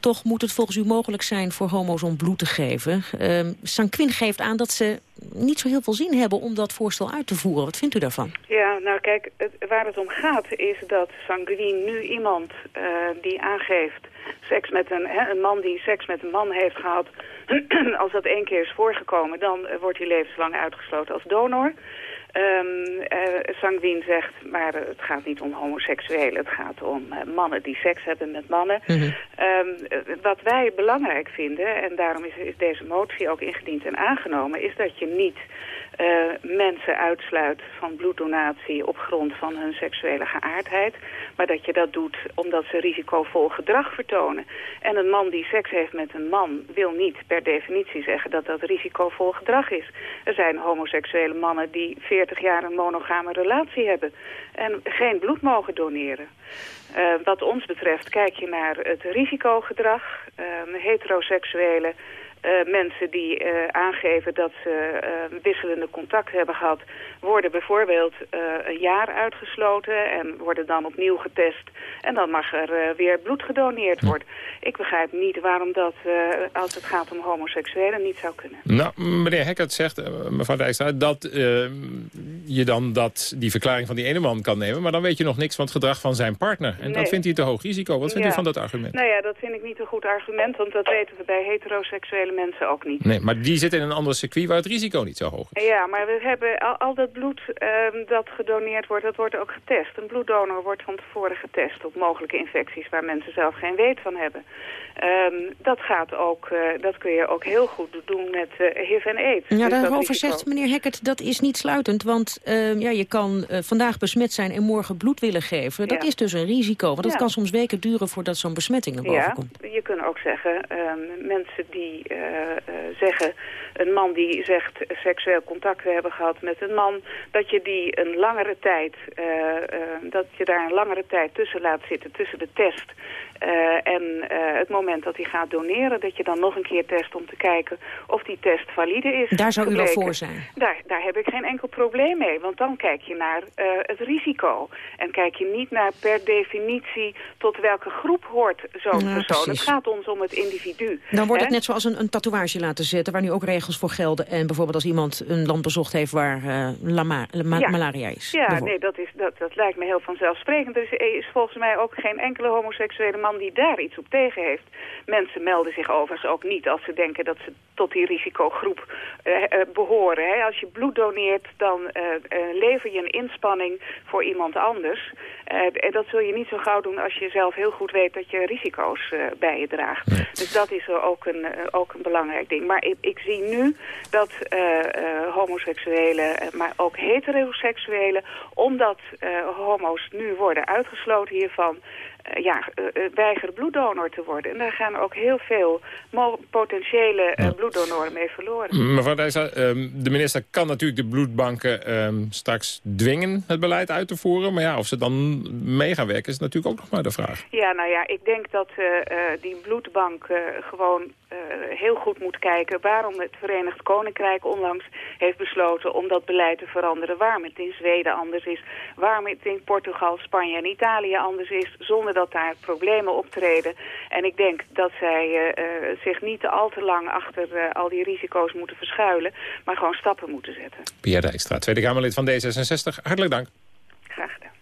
Toch moet het volgens u mogelijk zijn voor homo's om bloed te geven. Uh, Sanquin geeft aan dat ze niet zo heel veel zin hebben om dat voorstel uit te voeren. Wat vindt u daarvan? Ja, nou kijk, het, waar het om gaat is dat Sanquin nu iemand uh, die aangeeft... seks met een, hè, een man die seks met een man heeft gehad... als dat één keer is voorgekomen, dan uh, wordt hij levenslang uitgesloten als donor... Um, Sanguin zegt, maar het gaat niet om homoseksuelen. Het gaat om uh, mannen die seks hebben met mannen. Mm -hmm. um, wat wij belangrijk vinden, en daarom is, is, deze motie ook ingediend en aangenomen... is dat je niet uh, mensen uitsluit van bloeddonatie op grond van hun seksuele geaardheid. Maar dat je dat doet omdat ze risicovol gedrag vertonen. En een man die seks heeft met een man wil niet per definitie zeggen dat dat risicovol gedrag is. Er zijn homoseksuele mannen die 40 jaar een monogame relatie hebben en geen bloed mogen doneren. Uh, wat ons betreft kijk je naar het risicogedrag. Uh, heteroseksuele uh, mensen die uh, aangeven dat ze uh, wisselende contact hebben gehad... worden bijvoorbeeld een jaar uitgesloten en worden dan opnieuw getest. En dan mag er weer bloed gedoneerd worden. Ik begrijp niet waarom dat, als het gaat om homoseksuelen, niet zou kunnen. Nou, meneer Hekkert zegt, mevrouw Dijkstra, dat je dan dat, die verklaring van die ene man kan nemen... maar dan weet je nog niks van het gedrag van zijn partner. En nee. dat vindt hij te hoog risico. Wat vindt ja. u van dat argument? Nou ja, dat vind ik niet een goed argument, want dat weten we bij heteroseksuele mensen ook niet. Nee, maar die zitten in een ander circuit waar het risico niet zo hoog is. Ja, maar we hebben al, al dat bloed um, dat gedoneerd wordt, dat wordt ook getest. Een bloeddonor wordt van tevoren getest op mogelijke infecties waar mensen zelf geen weet van hebben. Um, dat gaat ook, uh, dat kun je ook heel goed doen met uh, HIV en AIDS. Ja, dus daarover zegt meneer Hekkert, dat is niet sluitend. Want uh, ja, je kan vandaag besmet zijn en morgen bloed willen geven. Dat ja. is dus een risico, want ja. kan soms weken duren voordat zo'n besmetting naar boven ja, komt. je kunt ook zeggen, um, mensen die uh, uh, zeggen, een man die zegt seksueel contact te hebben gehad met een man, dat je die een langere tijd, uh, dat je daar een langere tijd tussen laat zitten, tussen de test en het moment dat hij gaat doneren, dat je dan nog een keer test om te kijken of die test valide is. Daar zou gebleken. u wel voor zijn? Daar, daar heb ik geen enkel probleem mee, want dan kijk je naar het risico. En kijk je niet naar per definitie tot welke groep hoort zo'n persoon. Precies. Het gaat ons om het individu. Dan wordt het net zoals een, een tatoeage laten zetten... waar nu ook regels voor gelden. En bijvoorbeeld als iemand een land bezocht heeft waar uh, lama, ja. malaria is. Ja, nee, dat, is, dat, dat lijkt me heel vanzelfsprekend. Er is, is volgens mij ook geen enkele homoseksuele man die daar iets op tegen heeft. Mensen melden zich overigens ook niet als ze denken dat ze tot die risicogroep uh, uh, behoren. Hè. Als je bloed doneert, dan lever je een inspanning voor iemand anders. en dat zul je niet zo gauw doen als je zelf heel goed weet dat je risico's bij je draagt. Dus dat is ook een, ook een belangrijk ding. Maar ik, ik zie dat uh, homoseksuelen, maar ook heteroseksuelen... omdat homo's nu worden uitgesloten hiervan... Uh, ja, uh, weigeren bloeddonor te worden. En daar gaan ook heel veel potentiële ja. bloeddonoren mee verloren. Mevrouw Dijssa, um, de minister kan natuurlijk de bloedbanken um, straks dwingen het beleid uit te voeren. Maar ja, of ze dan mee gaan werken is natuurlijk ook nog maar de vraag. Ja, nou ja, ik denk dat die bloedbank gewoon heel goed moet kijken... waarom het Verenigd Koninkrijk onlangs heeft besloten om dat beleid te veranderen. Waarom het in Zweden anders is, waarom het in Portugal, Spanje en Italië anders is... zonder dat daar problemen optreden. En ik denk dat zij uh, uh, zich niet al te lang achter uh, al die risico's moeten verschuilen... maar gewoon stappen moeten zetten. Pierre Dijkstra, Tweede Kamerlid van D66. Hartelijk dank. Graag gedaan.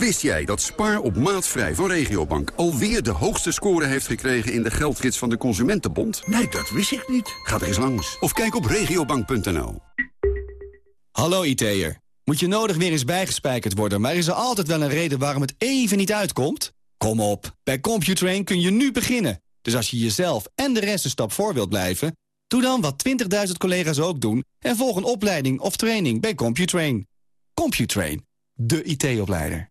Wist jij dat Spaar op maatvrij van Regiobank alweer de hoogste score heeft gekregen in de geldgids van de Consumentenbond? Nee, dat wist ik niet. Ga er eens langs of kijk op regiobank.nl. Hallo IT'er. Moet je nodig weer eens bijgespijkerd worden... maar is er altijd wel een reden waarom het even niet uitkomt? Kom op, bij Computrain kun je nu beginnen. Dus als je jezelf en de rest een stap voor wilt blijven... doe dan wat 20.000 collega's ook doen... en volg een opleiding of training bij Computrain. Computrain, de IT-opleider.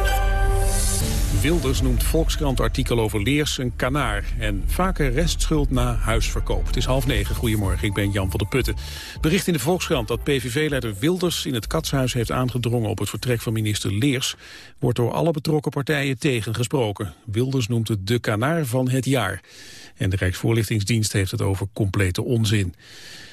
Wilders noemt Volkskrant-artikel over Leers een kanaar... en vaker restschuld na huisverkoop. Het is half negen. Goedemorgen, ik ben Jan van der Putten. Bericht in de Volkskrant dat PVV-leider Wilders in het Katshuis heeft aangedrongen... op het vertrek van minister Leers... wordt door alle betrokken partijen tegengesproken. Wilders noemt het de kanaar van het jaar. En de Rijksvoorlichtingsdienst heeft het over complete onzin.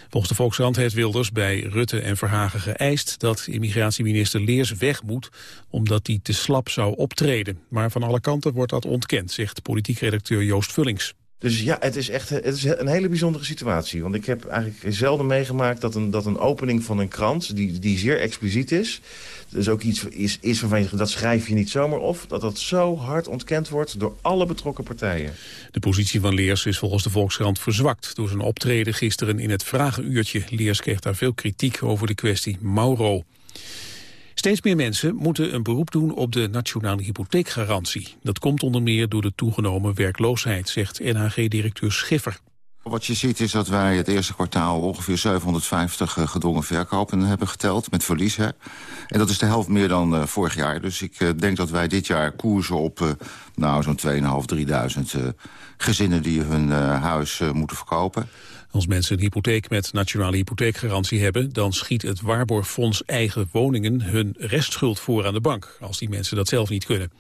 Volgens de Volkskrant heeft Wilders bij Rutte en Verhagen geëist dat immigratieminister Leers weg moet omdat hij te slap zou optreden. Maar van alle kanten wordt dat ontkend, zegt politiek redacteur Joost Vullings. Dus ja, het is echt het is een hele bijzondere situatie. Want ik heb eigenlijk zelden meegemaakt dat een, dat een opening van een krant... die, die zeer expliciet is, dus ook iets is, is waarvan je dat schrijf je niet zomaar op... dat dat zo hard ontkend wordt door alle betrokken partijen. De positie van Leers is volgens de Volkskrant verzwakt... door zijn optreden gisteren in het Vragenuurtje. Leers kreeg daar veel kritiek over de kwestie Mauro. Steeds meer mensen moeten een beroep doen op de nationale hypotheekgarantie. Dat komt onder meer door de toegenomen werkloosheid, zegt NHG-directeur Schiffer. Wat je ziet is dat wij het eerste kwartaal ongeveer 750 eh, gedwongen verkopen hebben geteld met verlies. Hè. En dat is de helft meer dan uh, vorig jaar. Dus ik uh, denk dat wij dit jaar koersen op nou, zo'n 2.500, 3.000 gezinnen die hun huis moeten verkopen. Als mensen een hypotheek met nationale hypotheekgarantie hebben... dan schiet het Waarborgfonds eigen woningen hun restschuld voor aan de bank... als die mensen dat zelf niet kunnen.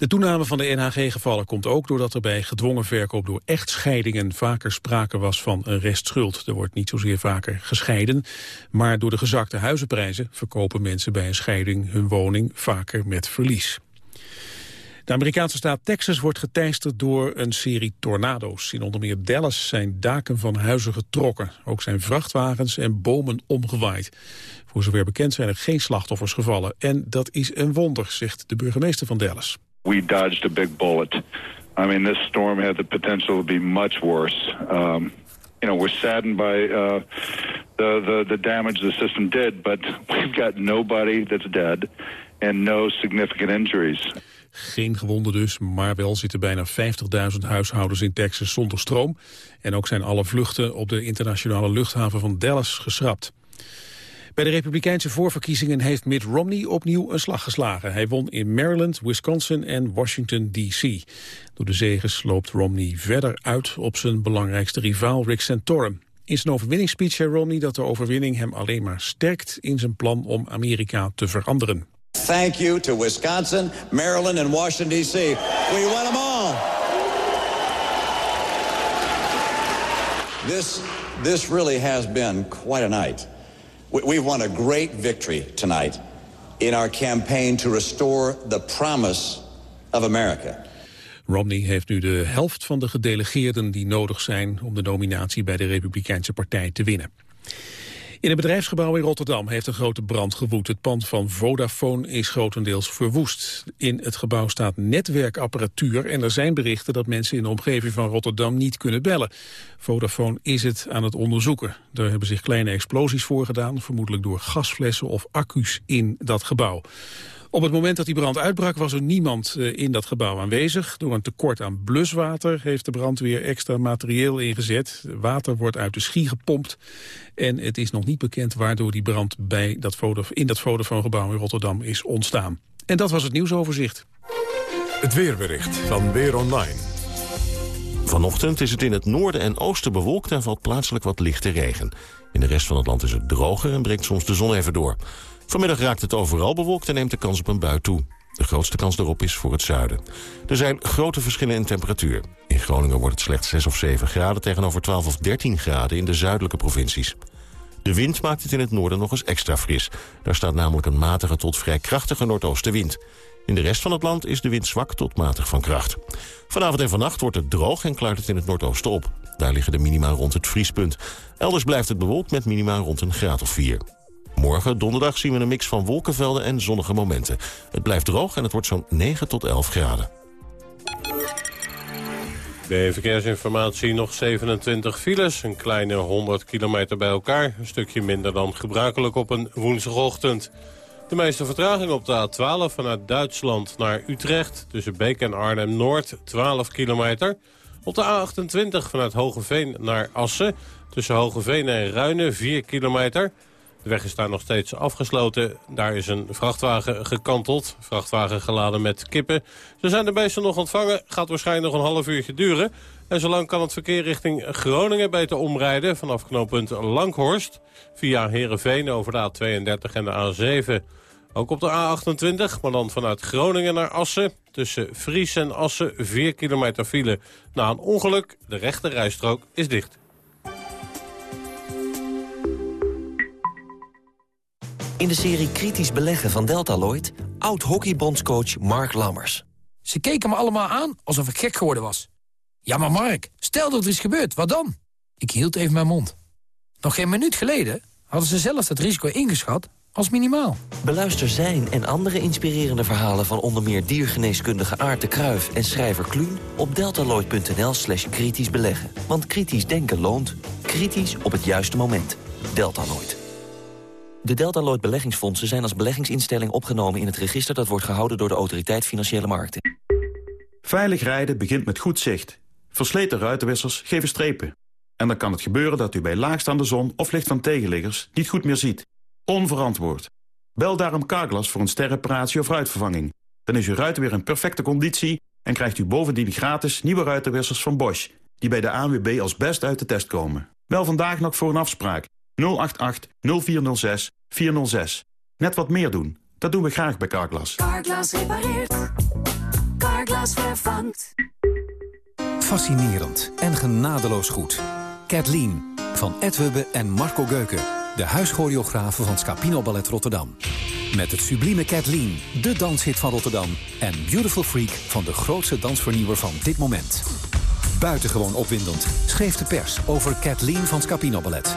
De toename van de NHG-gevallen komt ook doordat er bij gedwongen verkoop door echtscheidingen vaker sprake was van een restschuld. Er wordt niet zozeer vaker gescheiden, maar door de gezakte huizenprijzen verkopen mensen bij een scheiding hun woning vaker met verlies. De Amerikaanse staat Texas wordt geteisterd door een serie tornado's. In onder meer Dallas zijn daken van huizen getrokken. Ook zijn vrachtwagens en bomen omgewaaid. Voor zover bekend zijn er geen slachtoffers gevallen. En dat is een wonder, zegt de burgemeester van Dallas. We dodged a big bullet. I mean, this storm had the potential to be much worse. Um, you know, we're saddened by uh, the, the, the damage the system did, but we've got nobody that's dead and no significant injuries. Geen gewonden dus, maar wel zitten bijna 50.000 huishoudens in Texas zonder stroom. En ook zijn alle vluchten op de internationale luchthaven van Dallas geschrapt. Bij de republikeinse voorverkiezingen heeft Mitt Romney opnieuw een slag geslagen. Hij won in Maryland, Wisconsin en Washington D.C. Door de zegens loopt Romney verder uit op zijn belangrijkste rivaal Rick Santorum. In zijn overwinningsspeech zei Romney dat de overwinning hem alleen maar sterkt in zijn plan om Amerika te veranderen. Thank you to Wisconsin, Maryland and Washington D.C. We won them all. This, this really has been quite a night. We've won a great victory tonight in our campaign to restore the promise of America. Romney heeft nu de helft van de gedelegeerden die nodig zijn om de nominatie bij de Republikeinse Partij te winnen. In een bedrijfsgebouw in Rotterdam heeft een grote brand gewoed. Het pand van Vodafone is grotendeels verwoest. In het gebouw staat netwerkapparatuur en er zijn berichten dat mensen in de omgeving van Rotterdam niet kunnen bellen. Vodafone is het aan het onderzoeken. Er hebben zich kleine explosies voorgedaan, vermoedelijk door gasflessen of accu's in dat gebouw. Op het moment dat die brand uitbrak was er niemand eh, in dat gebouw aanwezig. Door een tekort aan bluswater heeft de brandweer extra materieel ingezet. Water wordt uit de schie gepompt. En het is nog niet bekend waardoor die brand bij dat foto, in dat Vodafone-gebouw in Rotterdam is ontstaan. En dat was het nieuwsoverzicht. Het weerbericht van Weer Online. Vanochtend is het in het noorden en oosten bewolkt en valt plaatselijk wat lichte regen. In de rest van het land is het droger en breekt soms de zon even door. Vanmiddag raakt het overal bewolkt en neemt de kans op een bui toe. De grootste kans daarop is voor het zuiden. Er zijn grote verschillen in temperatuur. In Groningen wordt het slechts 6 of 7 graden tegenover 12 of 13 graden in de zuidelijke provincies. De wind maakt het in het noorden nog eens extra fris. Daar staat namelijk een matige tot vrij krachtige noordoostenwind. In de rest van het land is de wind zwak tot matig van kracht. Vanavond en vannacht wordt het droog en klaart het in het noordoosten op. Daar liggen de minima rond het vriespunt. Elders blijft het bewolkt met minima rond een graad of 4. Morgen, donderdag, zien we een mix van wolkenvelden en zonnige momenten. Het blijft droog en het wordt zo'n 9 tot 11 graden. De verkeersinformatie nog 27 files, een kleine 100 kilometer bij elkaar. Een stukje minder dan gebruikelijk op een woensdagochtend. De meeste vertraging op de A12 vanuit Duitsland naar Utrecht... tussen Beek en Arnhem-Noord, 12 kilometer. Op de A28 vanuit Hogeveen naar Assen... tussen Hogeveen en Ruinen, 4 kilometer... De weg is daar nog steeds afgesloten. Daar is een vrachtwagen gekanteld. Vrachtwagen geladen met kippen. Ze zijn de beesten nog ontvangen. Gaat waarschijnlijk nog een half uurtje duren. En zolang kan het verkeer richting Groningen beter omrijden... vanaf knooppunt Langhorst. Via Heerenveen over de A32 en de A7. Ook op de A28, maar dan vanuit Groningen naar Assen. Tussen Fries en Assen 4 kilometer file. Na een ongeluk, de rechte rijstrook is dicht. In de serie Kritisch Beleggen van Deltaloid... oud-hockeybondscoach Mark Lammers. Ze keken me allemaal aan alsof ik gek geworden was. Ja, maar Mark, stel dat er is gebeurd, wat dan? Ik hield even mijn mond. Nog geen minuut geleden hadden ze zelfs het risico ingeschat als minimaal. Beluister zijn en andere inspirerende verhalen... van onder meer diergeneeskundige Aart de Kruif en schrijver Kluun... op deltaloid.nl slash kritisch beleggen. Want kritisch denken loont. Kritisch op het juiste moment. Deltaloid. De Deltaloid beleggingsfondsen zijn als beleggingsinstelling opgenomen in het register dat wordt gehouden door de Autoriteit Financiële Markten. Veilig rijden begint met goed zicht. Versleten ruitenwissers geven strepen. En dan kan het gebeuren dat u bij laagstaande zon of licht van tegenliggers niet goed meer ziet. Onverantwoord. Bel daarom Carglass voor een sterreparatie of ruitvervanging. Dan is uw ruiten weer in perfecte conditie en krijgt u bovendien gratis nieuwe ruitenwissers van Bosch... die bij de ANWB als best uit de test komen. Bel vandaag nog voor een afspraak 088 0406 406. Net wat meer doen. Dat doen we graag bij Carglass. Carglass repareert. Carglass vervangt. Fascinerend en genadeloos goed. Kathleen van Ed Hubbe en Marco Geuken. De huischoreografen van Scapino Ballet Rotterdam. Met het sublieme Kathleen, de danshit van Rotterdam. En Beautiful Freak van de grootste dansvernieuwer van dit moment. Buitengewoon opwindend schreef de pers over Kathleen van Scapino Ballet.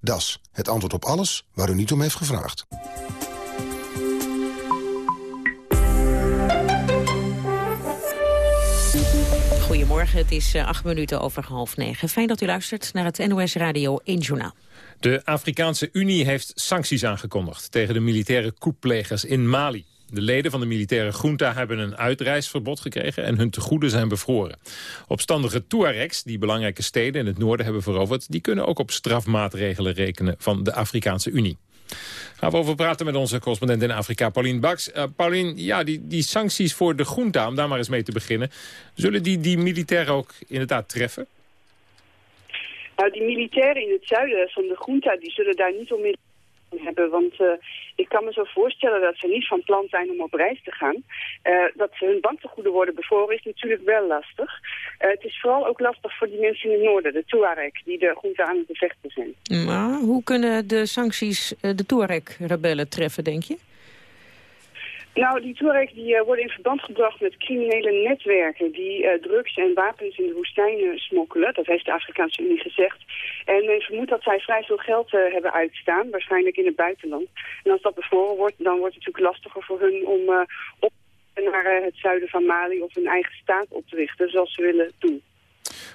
Das, het antwoord op alles waar u niet om heeft gevraagd. Goedemorgen, het is eh, acht minuten over half negen. Fijn dat u luistert naar het NOS Radio 1 Journaal. De Afrikaanse Unie heeft sancties aangekondigd tegen de militaire koeplegers in Mali. De leden van de militaire junta hebben een uitreisverbod gekregen en hun tegoeden zijn bevroren. Opstandige Tuaregs, die belangrijke steden in het noorden hebben veroverd, die kunnen ook op strafmaatregelen rekenen van de Afrikaanse Unie. Gaan we over praten met onze correspondent in Afrika, Pauline Baks. Uh, Pauline, ja, die, die sancties voor de junta, om daar maar eens mee te beginnen... zullen die, die militairen ook inderdaad treffen? Nou, die militairen in het zuiden van de junta, die zullen daar niet onmiddellijk hebben. Want uh, ik kan me zo voorstellen dat ze niet van plan zijn om op reis te gaan. Uh, dat ze hun banktegoeden worden bevroren is natuurlijk wel lastig. Uh, het is vooral ook lastig voor die mensen in het noorden, de Tuareg, die de groente aan het bevechten zijn. Maar hoe kunnen de sancties de Tuareg-rebellen treffen, denk je? Nou, die Tuareg die, uh, worden in verband gebracht met criminele netwerken die uh, drugs en wapens in de woestijnen smokkelen. Dat heeft de Afrikaanse Unie gezegd. En men vermoedt dat zij vrij veel geld uh, hebben uitstaan, waarschijnlijk in het buitenland. En als dat bevroren wordt, dan wordt het natuurlijk lastiger voor hun om op naar het zuiden van Mali of een eigen staat op te richten, zoals ze willen doen.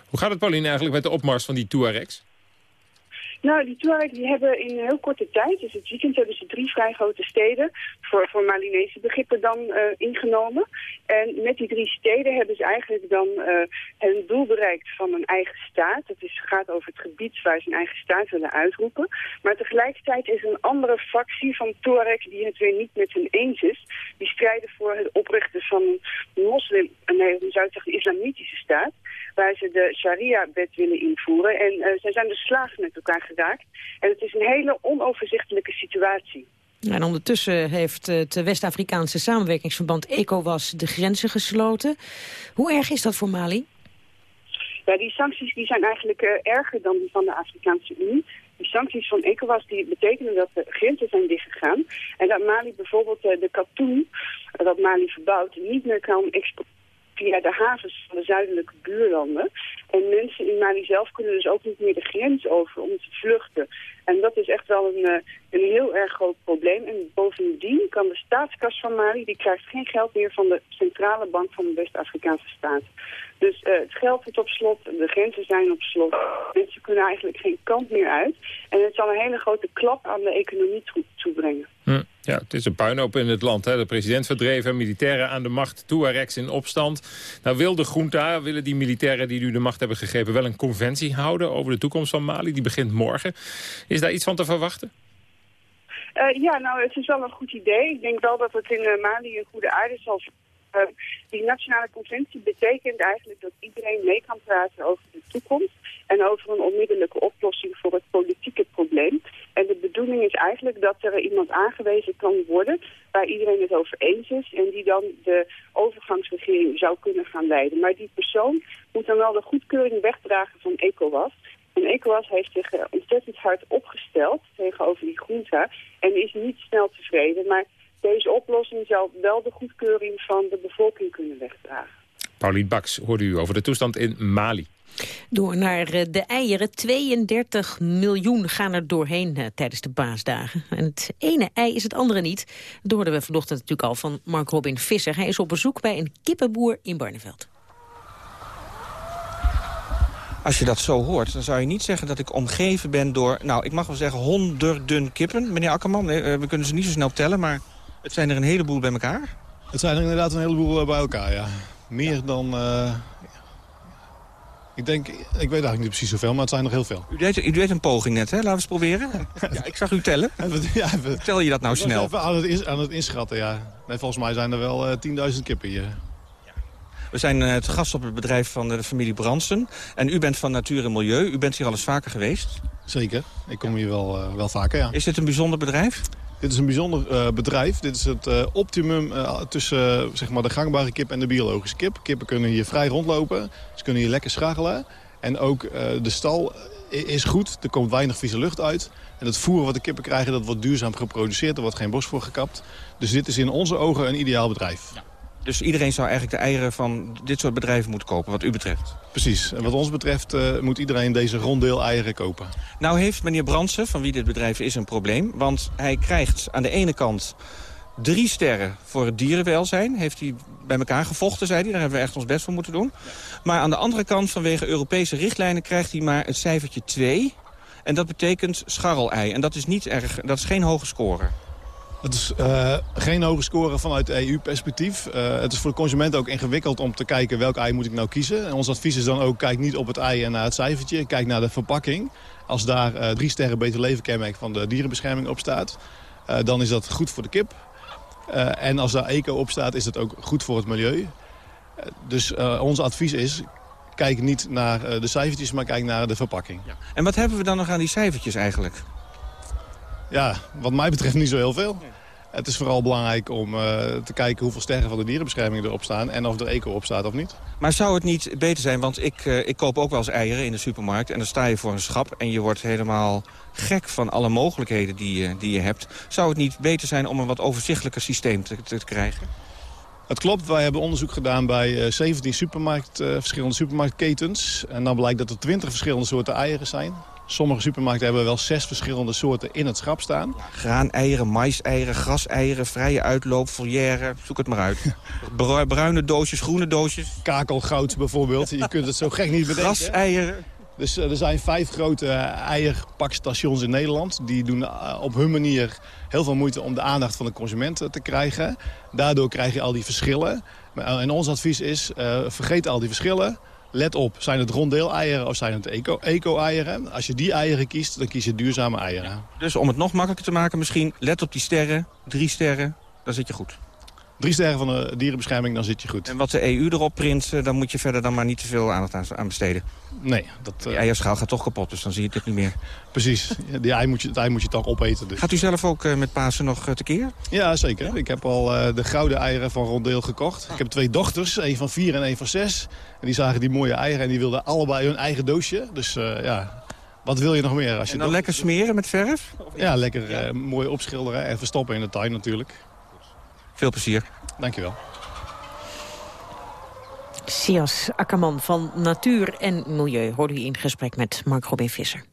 Hoe gaat het, Pauline, eigenlijk met de opmars van die Tuaregs? Nou, die Tuareg die hebben in heel korte tijd, dus het weekend hebben ze drie vrij grote steden, voor, voor Malinese begrippen dan uh, ingenomen. En met die drie steden hebben ze eigenlijk dan uh, hun doel bereikt van een eigen staat. Het is, gaat over het gebied waar ze een eigen staat willen uitroepen. Maar tegelijkertijd is een andere fractie van Tuareg die het weer niet met hen eens is. Die strijden voor het oprichten van een moslim, nee, hoe zou ik zeggen, islamitische staat. Waar ze de sharia-wet willen invoeren. En uh, zij zijn dus slagen met elkaar geraakt. En het is een hele onoverzichtelijke situatie. En ondertussen heeft het West-Afrikaanse samenwerkingsverband ECOWAS de grenzen gesloten. Hoe erg is dat voor Mali? Ja, die sancties die zijn eigenlijk uh, erger dan die van de Afrikaanse Unie. Die sancties van ECOWAS die betekenen dat de grenzen zijn dichtgegaan. En dat Mali bijvoorbeeld uh, de katoen, uh, dat Mali verbouwt, niet meer kan exporteren via de havens van de zuidelijke buurlanden. En mensen in Mali zelf kunnen dus ook niet meer de grens over om te vluchten. En dat is echt wel een, een heel erg groot probleem. En bovendien kan de staatskas van Mali, die krijgt geen geld meer van de centrale bank van de West-Afrikaanse staat. Dus uh, het geld zit op slot, de grenzen zijn op slot. Mensen kunnen eigenlijk geen kant meer uit. En het zal een hele grote klap aan de economie toebrengen. Hm. Ja, het is een puinhoop in het land. Hè. De president verdreven, militairen aan de macht, Tuaregs in opstand. Nou wil de junta, willen die militairen die nu de macht hebben gegeven... wel een conventie houden over de toekomst van Mali. Die begint morgen. Is daar iets van te verwachten? Uh, ja, nou, het is wel een goed idee. Ik denk wel dat het in uh, Mali een goede aarde zal uh, die nationale conventie betekent eigenlijk dat iedereen mee kan praten over de toekomst en over een onmiddellijke oplossing voor het politieke probleem. En de bedoeling is eigenlijk dat er iemand aangewezen kan worden waar iedereen het over eens is en die dan de overgangsregering zou kunnen gaan leiden. Maar die persoon moet dan wel de goedkeuring wegdragen van ECOWAS. En ECOWAS heeft zich ontzettend hard opgesteld tegenover die junta en is niet snel tevreden. Maar deze oplossing zou wel de goedkeuring van de bevolking kunnen wegdragen. Pauline Baks hoorde u over de toestand in Mali. Door naar eh, de eieren. 32 miljoen gaan er doorheen uh, tijdens de paasdagen. En het ene ei is het andere niet. Dat hoorden we vanochtend natuurlijk al van Mark Robin Visser. Hij is op bezoek bij een kippenboer in Barneveld. Als je dat zo hoort, dan zou je niet zeggen dat ik omgeven ben door... nou, ik mag wel zeggen honderden kippen. Meneer Akkerman, eh, we kunnen ze niet zo snel tellen, maar het zijn er een heleboel bij elkaar. Het zijn er inderdaad een heleboel bij elkaar, ja. Meer dan... Uh, ik denk, ik weet eigenlijk niet precies zoveel, maar het zijn nog heel veel. U deed, u deed een poging net, hè? Laten we eens proberen. ja, ik zag u tellen. Ja, Tel je dat nou snel? Even aan het, aan het inschatten, ja. Nee, volgens mij zijn er wel uh, 10.000 kippen hier. We zijn uh, te gast op het bedrijf van de familie Bransen. En u bent van Natuur en Milieu. U bent hier al eens vaker geweest? Zeker. Ik kom hier wel, uh, wel vaker, ja. Is dit een bijzonder bedrijf? Dit is een bijzonder uh, bedrijf. Dit is het uh, optimum uh, tussen zeg maar de gangbare kip en de biologische kip. Kippen kunnen hier vrij rondlopen. Ze kunnen hier lekker scharrelen. En ook de stal is goed. Er komt weinig vieze lucht uit. En het voer wat de kippen krijgen, dat wordt duurzaam geproduceerd. Er wordt geen bos voor gekapt. Dus dit is in onze ogen een ideaal bedrijf. Dus iedereen zou eigenlijk de eieren van dit soort bedrijven moeten kopen, wat u betreft? Precies. En wat ons betreft uh, moet iedereen deze ronddeel eieren kopen. Nou heeft meneer Brandsen, van wie dit bedrijf is, een probleem. Want hij krijgt aan de ene kant drie sterren voor het dierenwelzijn. Heeft hij bij elkaar gevochten, zei hij. Daar hebben we echt ons best voor moeten doen. Maar aan de andere kant, vanwege Europese richtlijnen... krijgt hij maar het cijfertje 2. En dat betekent scharrelei. En dat is, niet erg, dat is geen hoge score. Het is uh, geen hoge score vanuit EU-perspectief. Uh, het is voor de consument ook ingewikkeld om te kijken welk ei moet ik nou kiezen. En ons advies is dan ook, kijk niet op het ei en naar het cijfertje. Kijk naar de verpakking. Als daar uh, drie sterren beter leven kenmerk van de dierenbescherming op staat... dan is dat goed voor de kip. en als daar eco op staat, is dat ook goed voor het milieu. dus ons advies is, kijk niet naar de cijfertjes, maar kijk naar de verpakking. Ja. En wat hebben we dan nog aan die cijfertjes eigenlijk? Ja, wat mij betreft niet zo heel veel. Het is vooral belangrijk om uh, te kijken hoeveel sterren van de dierenbescherming erop staan... en of er eco op staat of niet. Maar zou het niet beter zijn, want ik, uh, ik koop ook wel eens eieren in de supermarkt... en dan sta je voor een schap en je wordt helemaal gek van alle mogelijkheden die, uh, die je hebt. Zou het niet beter zijn om een wat overzichtelijker systeem te, te, krijgen? Het klopt, wij hebben onderzoek gedaan bij 17 supermarkt, verschillende supermarktketens. En dan blijkt dat er 20 verschillende soorten eieren zijn. Sommige supermarkten hebben wel zes verschillende soorten in het schap staan. Graaneieren, maiseieren, graseieren, vrije uitloop, volière, zoek het maar uit. Bruine doosjes, groene doosjes. Kakelgoud bijvoorbeeld, je kunt het zo gek niet bedenken. Graseieren. Dus er zijn vijf grote eierpakstations in Nederland. Die doen op hun manier heel veel moeite om de aandacht van de consument te krijgen. Daardoor krijg je al die verschillen. En ons advies is, vergeet al die verschillen. Let op, zijn het rondeel-eieren of zijn het eco-eieren? Als je die eieren kiest, dan kies je duurzame eieren. Dus om het nog makkelijker te maken misschien, let op die sterren, drie sterren, dan zit je goed. Drie sterren van de dierenbescherming, dan zit je goed. En wat de EU erop print, eh, dan moet je verder dan maar niet te veel aandacht aan besteden. Nee. Dat, uh... Die eierschaal gaat toch kapot, dus dan zie je dit niet meer. Precies. Die ei moet je, het ei moet je toch opeten. Dus. Gaat u zelf ook uh, met Pasen nog tekeer? Ja, zeker. Ik heb al de gouden eieren van Rondeel gekocht. Ik heb twee dochters, een van vier en een van zes. En die zagen die mooie eieren en die wilden allebei hun eigen doosje. Dus ja, wat wil je nog meer? Als je en dan lekker smeren met verf? Ja, lekker mooi opschilderen en verstoppen in de tuin natuurlijk. Veel plezier. Dankjewel. Sias Akkerman van Natuur en Milieu hoorde u in gesprek met Mark Robin Visser.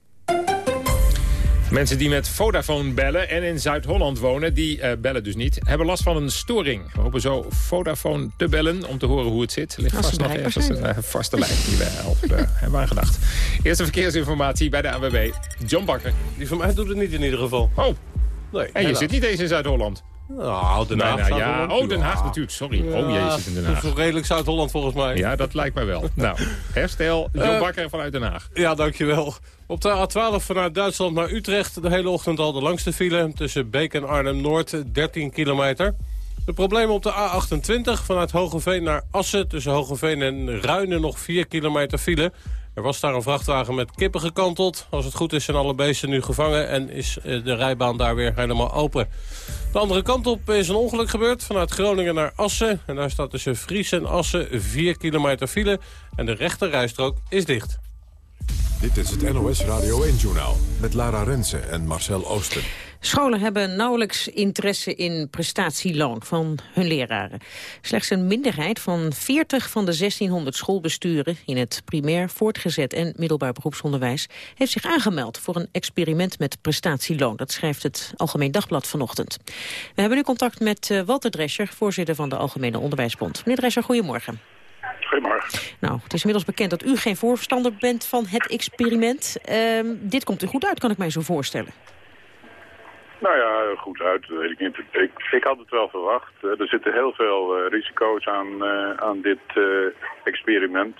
Mensen die met Vodafone bellen en in Zuid-Holland wonen, die uh, bellen dus niet, hebben last van een storing. We hopen zo Vodafone te bellen om te horen hoe het zit. Er ligt vast nog ergens een uh, vaste lijn die we uh, hebben aan gedacht. Eerste verkeersinformatie bij de ANWB. John Bakker. Die van mij doet het niet in ieder geval. Oh, nee, en je zit niet eens in Zuid-Holland. Nou, Den Haag. Nou, ja. Oh, Den Haag natuurlijk. Sorry. oh, je zit in Den Haag. Redelijk Zuid-Holland volgens mij. Ja, dat lijkt mij wel. nou, herstel. John uh, Bakker vanuit Den Haag. Ja, dankjewel. Op de A12 vanuit Duitsland naar Utrecht de hele ochtend al de langste file. Tussen Beek en Arnhem-Noord, 13 kilometer. De problemen op de A28 vanuit Hogeveen naar Assen... tussen Hogeveen en Ruinen nog 4 kilometer file. Er was daar een vrachtwagen met kippen gekanteld. Als het goed is zijn alle beesten nu gevangen en is eh, de rijbaan daar weer helemaal open. De andere kant op is een ongeluk gebeurd vanuit Groningen naar Assen. En daar staat tussen Fries en Assen 4 kilometer file. En de rechte rijstrook is dicht. Dit is het NOS Radio 1-journaal met Lara Rensen en Marcel Oosten. Scholen hebben nauwelijks interesse in prestatieloon van hun leraren. Slechts een minderheid van 40 van de 1600 schoolbesturen... in het primair, voortgezet en middelbaar beroepsonderwijs... heeft zich aangemeld voor een experiment met prestatieloon. Dat schrijft het Algemeen Dagblad vanochtend. We hebben nu contact met uh, Walter Drescher, voorzitter van de Algemene Onderwijsbond. Meneer Drescher, goedemorgen. Goedemorgen. Nou, het is inmiddels bekend dat u geen voorstander bent van het experiment. Uh, dit komt u goed uit, kan ik mij zo voorstellen. Nou ja, goed uit, weet ik niet. Ik, ik had het wel verwacht. Eh, er zitten heel veel uh, risico's aan, uh, aan dit experiment.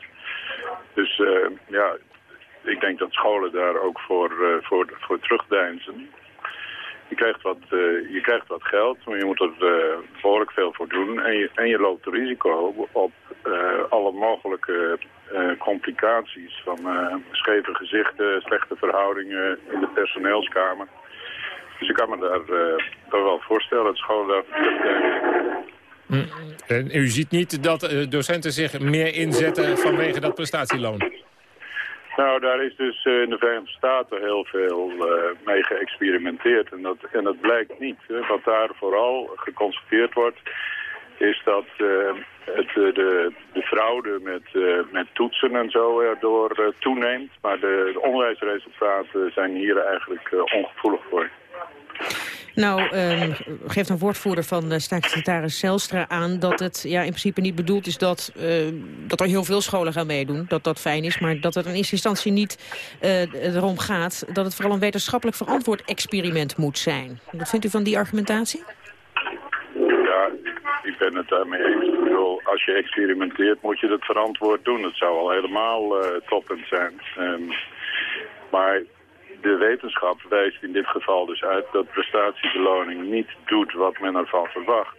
Dus ja, ik denk dat scholen daar ook voor, voor, voor terugdeinzen. Je krijgt, wat, je krijgt wat geld, maar je moet er behoorlijk veel voor doen. En je, en je loopt het risico op alle mogelijke complicaties van scheve gezichten, slechte verhoudingen in de personeelskamer. Dus ik kan me daar, uh, wel voorstellen dat scholen daar mm. En u ziet niet dat uh, docenten zich meer inzetten vanwege dat prestatieloon? Nou, daar is dus uh, in de Verenigde Staten heel veel mee geëxperimenteerd. En dat, en dat blijkt niet. Wat daar vooral geconstateerd wordt, is dat het, de, de fraude met, met toetsen en zo erdoor toeneemt. Maar de, de onderwijsresultaten zijn hier eigenlijk ongevoelig voor. Nou, um, geeft een woordvoerder van de staatssecretaris Zelstra aan... dat het ja, in principe niet bedoeld is dat, uh, dat er heel veel scholen gaan meedoen. Dat dat fijn is, maar dat het in eerste instantie niet uh, erom gaat... dat het vooral een wetenschappelijk verantwoord experiment moet zijn. Wat vindt u van die argumentatie? Ja, ik ben het daarmee eens. Ik bedoel, als je experimenteert moet je dat verantwoord doen. Dat zou al helemaal toppend zijn. Um, maar de wetenschap wijst in dit geval dus uit dat prestatiebeloning niet doet wat men ervan verwacht.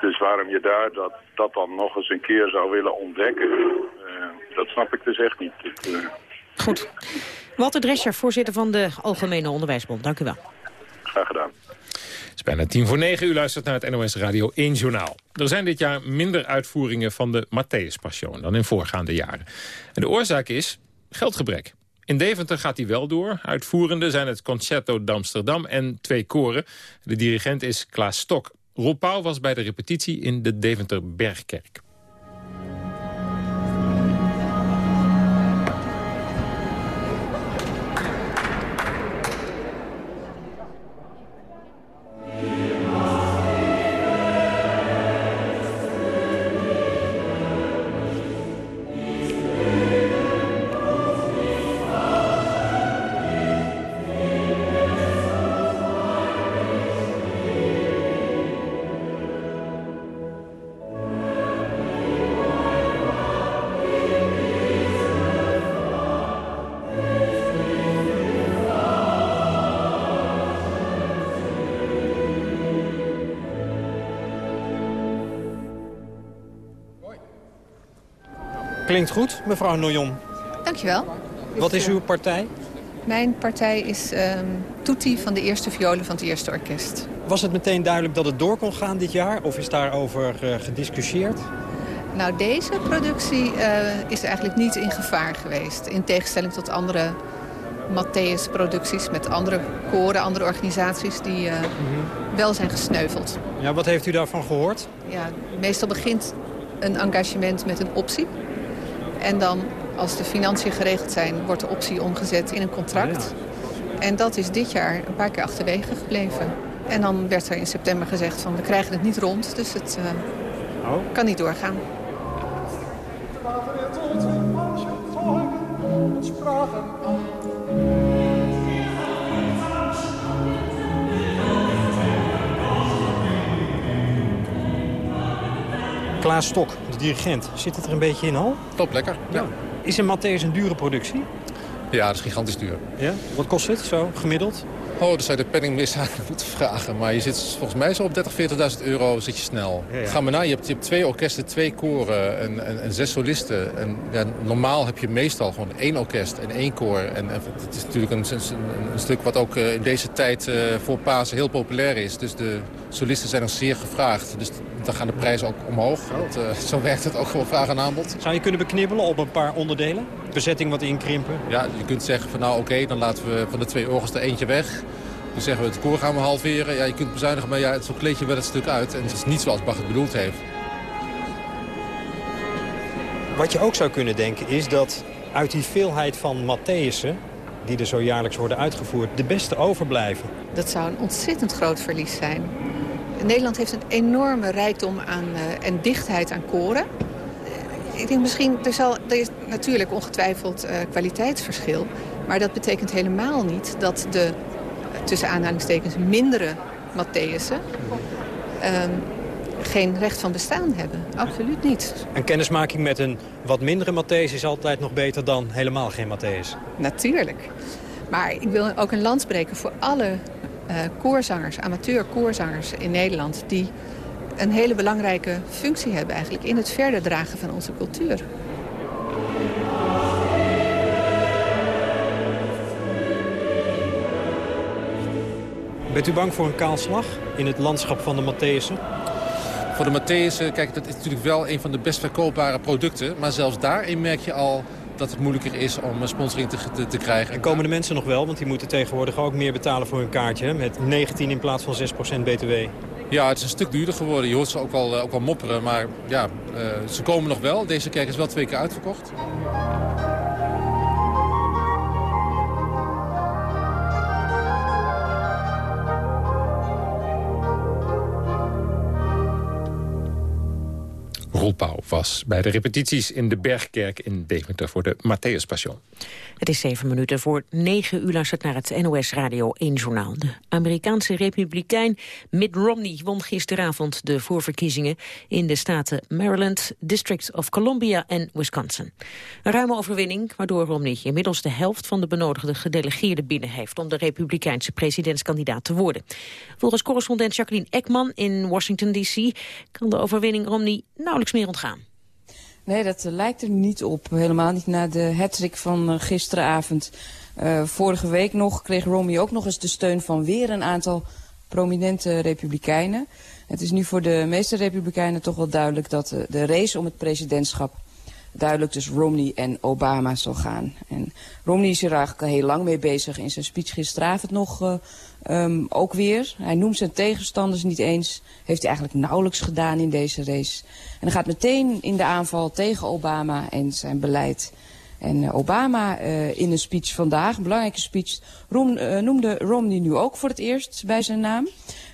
Dus waarom je daar dat, dat dan nog eens een keer zou willen ontdekken, uh, dat snap ik dus echt niet. uh... Goed. Walter Drescher, voorzitter van de Algemene Onderwijsbond. Dank u wel. Graag gedaan. Het is bijna tien voor negen. U luistert naar het NOS Radio 1 Journaal. Er zijn dit jaar minder uitvoeringen van de Matthäus Passion dan in voorgaande jaren. En de oorzaak is geldgebrek. In Deventer gaat hij wel door. Uitvoerende zijn het Concerto d'Amsterdam en twee koren. De dirigent is Klaas Stok. Rob Pauw was bij de repetitie in de Deventer Bergkerk. Klinkt goed, mevrouw Noyon. Dankjewel. Wat is uw partij? Mijn partij is um, Toetie van de eerste violen van het eerste orkest. Was het meteen duidelijk dat het door kon gaan dit jaar? Of is daarover uh, gediscussieerd? Nou, deze productie uh, is eigenlijk niet in gevaar geweest. In tegenstelling tot andere Matthäus-producties met andere koren, andere organisaties die uh, mm -hmm. wel zijn gesneuveld. Ja, wat heeft u daarvan gehoord? Ja, meestal begint een engagement met een optie. En dan, als de financiën geregeld zijn, wordt de optie omgezet in een contract. Ja. En dat is dit jaar een paar keer achterwege gebleven. En dan werd er in september gezegd van we krijgen het niet rond, dus het uh, oh. kan niet doorgaan. Klaas Stok, de dirigent. Zit het er een beetje in al? Top, lekker. Ja. Is een Matthäus een dure productie? Ja, dat is gigantisch duur. Ja? Wat kost het zo, gemiddeld? Oh, dat zou je de penningmeester moeten vragen. Maar je zit volgens mij zo op 30.000, 40.000 euro zit je snel. Ja, ja. Ga maar na, je hebt, je hebt twee orkesten, twee koren en, en, en zes solisten. En ja, normaal heb je meestal gewoon één orkest en één koor. En, en het is natuurlijk een, een, een, stuk wat ook in deze tijd uh, voor Pasen heel populair is. Dus de solisten zijn dan zeer gevraagd. Dus dan gaan de prijzen ook omhoog. Want, uh, zo werkt het ook gewoon vraag en aanbod. Zou je kunnen beknibbelen op een paar onderdelen? Bezetting wat inkrimpen? Ja, je kunt zeggen van nou oké, okay, dan laten we van de twee orgels er eentje weg. Dan zeggen we het koor gaan we halveren. Ja, je kunt bezuinigen, maar ja, zo kleed je wel het stuk uit. En het is niet zoals Bach het bedoeld heeft. Wat je ook zou kunnen denken is dat uit die veelheid van Matthäusen die er zo jaarlijks worden uitgevoerd, de beste overblijven. Dat zou een ontzettend groot verlies zijn. Nederland heeft een enorme rijkdom aan, uh, en dichtheid aan koren. Ik denk misschien, er, zal, er is natuurlijk ongetwijfeld uh, kwaliteitsverschil. Maar dat betekent helemaal niet dat de, tussen aanhalingstekens, mindere Matthäusen... Uh, geen recht van bestaan hebben. Absoluut niet. Een kennismaking met een wat mindere Matthäus is altijd nog beter dan helemaal geen Matthäus. Natuurlijk. Maar ik wil ook een land spreken voor alle uh, koorzangers, amateur koorzangers in Nederland... die een hele belangrijke functie hebben eigenlijk in het verder dragen van onze cultuur. Bent u bang voor een kaalslag in het landschap van de Matthäusen? Voor de Matthäusen, kijk, dat is natuurlijk wel een van de best verkoopbare producten. Maar zelfs daarin merk je al dat het moeilijker is om sponsoring te, te, te, krijgen. En komen de mensen nog wel? Want die moeten tegenwoordig ook meer betalen voor hun kaartje. Hè? Met 19 in plaats van 6% btw. Ja, het is een stuk duurder geworden. Je hoort ze ook wel, ook wel mopperen. Maar ja, uh, ze komen nog wel. Deze kerk is wel twee keer uitverkocht. Was bij de repetities in de Bergkerk in Deventer voor de Matthäus Passion. Het is zeven minuten voor negen uur luistert naar het NOS Radio 1 journaal. De Amerikaanse republikein Mitt Romney won gisteravond de voorverkiezingen in de staten Maryland, District of Columbia en Wisconsin. Een ruime overwinning waardoor Romney inmiddels de helft van de benodigde gedelegeerden binnen heeft om de republikeinse presidentskandidaat te worden. Volgens correspondent Jacqueline Ekman in Washington D.C. kan de overwinning Romney nauwelijks meer ontgaan. Nee, dat lijkt er niet op. Helemaal niet na de hattrick van uh, gisteravond. Uh, vorige week nog kreeg Romney ook nog eens de steun van weer een aantal prominente republikeinen. Het is nu voor de meeste republikeinen toch wel duidelijk dat de race om het presidentschap duidelijk dus Romney en Obama zal gaan. En Romney is er eigenlijk al heel lang mee bezig. In zijn speech gisteravond nog um, ook weer. Hij noemt zijn tegenstanders niet eens. Heeft hij eigenlijk nauwelijks gedaan in deze race. En hij gaat meteen in de aanval tegen Obama en zijn beleid. En uh, Obama uh, in een speech vandaag, een belangrijke speech, uh, noemde Romney nu ook voor het eerst bij zijn naam.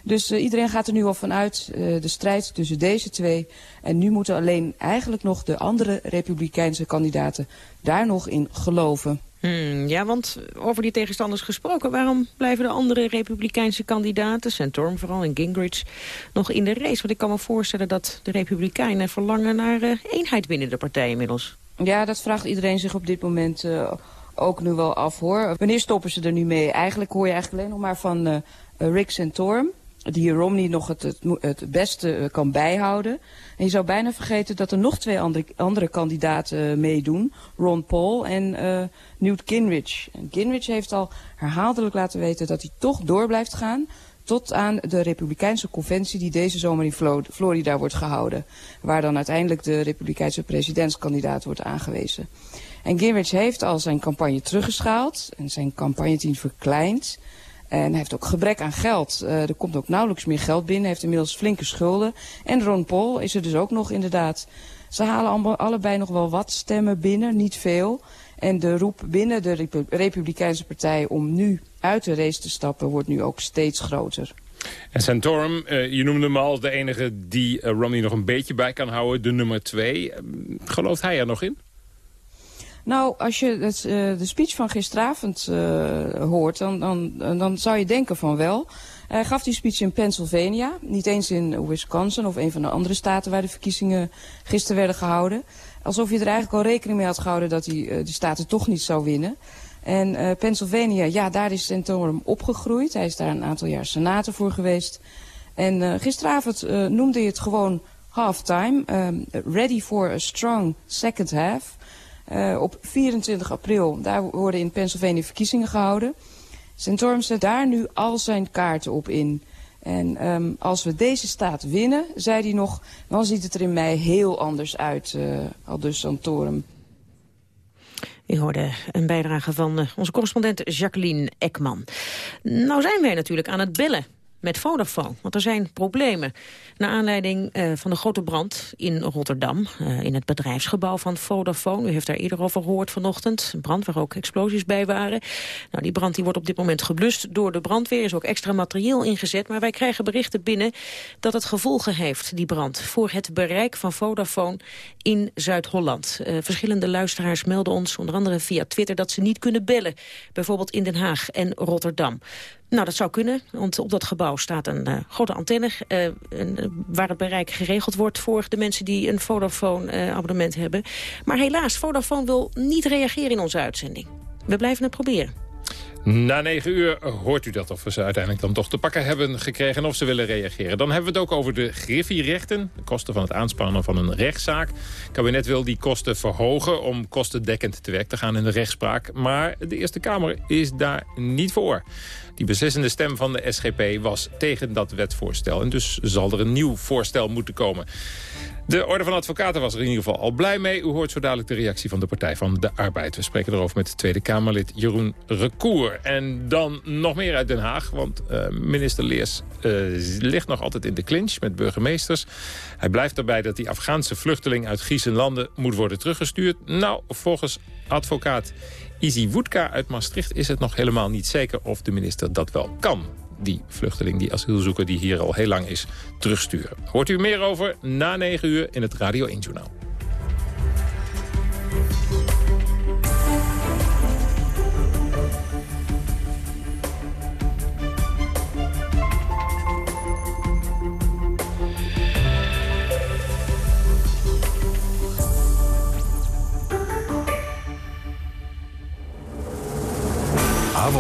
Dus iedereen gaat er nu al vanuit, de strijd tussen deze twee. En nu moeten alleen eigenlijk nog de andere republikeinse kandidaten daar nog in geloven. Hmm, ja, want over die tegenstanders gesproken... waarom blijven de andere republikeinse kandidaten... Santorum vooral en Gingrich nog in de race? Want ik kan me voorstellen dat de republikeinen verlangen... naar uh, eenheid binnen de partij inmiddels. Ja, dat vraagt iedereen zich op dit moment uh, ook nu wel af, hoor. Wanneer stoppen ze er nu mee? Eigenlijk hoor je eigenlijk alleen nog maar van uh, Rick Santorum. Die Romney nog het, het, het beste eh, kan bijhouden. En je zou bijna vergeten dat er nog twee andere, andere kandidaten uh, meedoen. Ron Paul en uh, Newt Gingrich. Gingrich heeft al herhaaldelijk laten weten dat hij toch door blijft gaan tot aan de Republikeinse conventie die deze zomer in Florida wordt gehouden. Waar dan uiteindelijk de Republikeinse presidentskandidaat wordt aangewezen. En Gingrich heeft al zijn campagne teruggeschaald en zijn campagneteam verkleind. En hij heeft ook gebrek aan geld. Uh, er komt ook nauwelijks meer geld binnen. Hij heeft inmiddels flinke schulden. En Ron Paul is er dus ook nog inderdaad. Ze halen allebei nog wel wat stemmen binnen, niet veel. En de roep binnen de Republikeinse partij om nu uit de race te stappen wordt nu ook steeds groter. En Santorum, uh, je noemde hem al als de enige die uh, Romney nog een beetje bij kan houden, de nummer twee. Uh, gelooft hij er nog in? Nou, als je uh, de speech van gisteravond uh, hoort, dan, dan, dan zou je denken van wel. Hij gaf die speech in Pennsylvania, niet eens in Wisconsin of een van de andere staten waar de verkiezingen gisteren werden gehouden. Alsof je er eigenlijk al rekening mee had gehouden dat hij uh, die staten toch niet zou winnen. En Pennsylvania, ja, daar is Santorum opgegroeid. Hij is daar een aantal jaar senator voor geweest. En gisteravond noemde hij het gewoon halftime. Um, ready for a strong second half. Uh, op 24 april, daar worden in Pennsylvania verkiezingen gehouden. Santorum zet daar nu al zijn kaarten op in. En um, als we deze staat winnen, zei hij nog, dan ziet het er in mei heel anders uit, uh, al dus Santorum. U hoorde een bijdrage van uh, onze correspondent Jacqueline Ekman. Nou zijn wij natuurlijk aan het bellen met Vodafone. Want er zijn problemen. Naar aanleiding uh, van de grote brand in Rotterdam... Uh, in het bedrijfsgebouw van Vodafone. U heeft daar eerder over gehoord vanochtend. Een brand waar ook explosies bij waren. Nou, die brand die wordt op dit moment geblust door de brandweer. is ook extra materieel ingezet. Maar wij krijgen berichten binnen dat het gevolgen heeft, die brand... voor het bereik van Vodafone in Zuid-Holland. Uh, verschillende luisteraars melden ons, onder andere via Twitter... dat ze niet kunnen bellen. Bijvoorbeeld in Den Haag en Rotterdam. Nou, dat zou kunnen, want op dat gebouw staat een uh, grote antenne... Uh, een, waar het bereik geregeld wordt voor de mensen die een Vodafone-abonnement hebben. Maar helaas, Vodafone wil niet reageren in onze uitzending. We blijven het proberen. Na negen uur hoort u dat of we ze uiteindelijk dan toch te pakken hebben gekregen... en of ze willen reageren. Dan hebben we het ook over de griffierechten. De kosten van het aanspannen van een rechtszaak. Het kabinet wil die kosten verhogen om kostendekkend te werk te gaan in de rechtspraak. Maar de Eerste Kamer is daar niet voor. Die beslissende stem van de SGP was tegen dat wetsvoorstel. En dus zal er een nieuw voorstel moeten komen. De Orde van Advocaten was er in ieder geval al blij mee. U hoort zo dadelijk de reactie van de Partij van de Arbeid. We spreken erover met Tweede Kamerlid Jeroen Recour. En dan nog meer uit Den Haag, want uh, minister Leers uh, ligt nog altijd in de clinch met burgemeesters. Hij blijft erbij dat die Afghaanse vluchteling uit Griezenlanden moet worden teruggestuurd. Nou, volgens advocaat Izzy Woedka uit Maastricht is het nog helemaal niet zeker of de minister dat wel kan die vluchteling, die asielzoeker die hier al heel lang is, terugsturen. Hoort u meer over na 9 uur in het Radio 1 Journaal.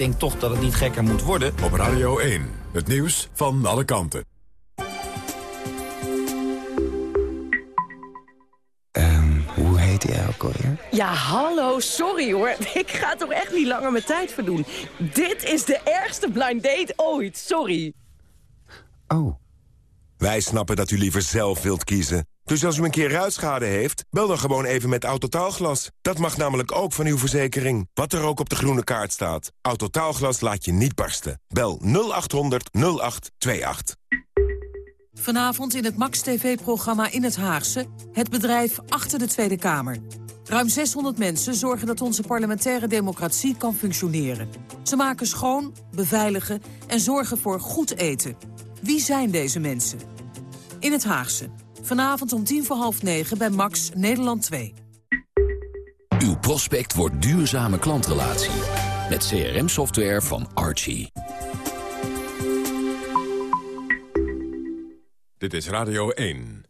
Ik denk toch dat het niet gekker moet worden. Op Radio 1, het nieuws van alle kanten. Um, hoe heet hij ook alweer? Ja, hallo, sorry hoor. Ik ga toch echt niet langer mijn tijd verdoen. Dit is de ergste blind date ooit, sorry. Oh. Wij snappen dat u liever zelf wilt kiezen. Dus als u een keer ruitschade heeft, bel dan gewoon even met Autotaalglas. Dat mag namelijk ook van uw verzekering. Wat er ook op de groene kaart staat. Autotaalglas laat je niet barsten. Bel 0800 0828. Vanavond in het Max TV-programma In het Haagse... het bedrijf achter de Tweede Kamer. Ruim 600 mensen zorgen dat onze parlementaire democratie kan functioneren. Ze maken schoon, beveiligen en zorgen voor goed eten. Wie zijn deze mensen? In het Haagse. Vanavond om tien voor half negen bij Max, Nederland 2. Uw prospect wordt duurzame klantrelatie. Met CRM-software van Archie. Dit is Radio 1.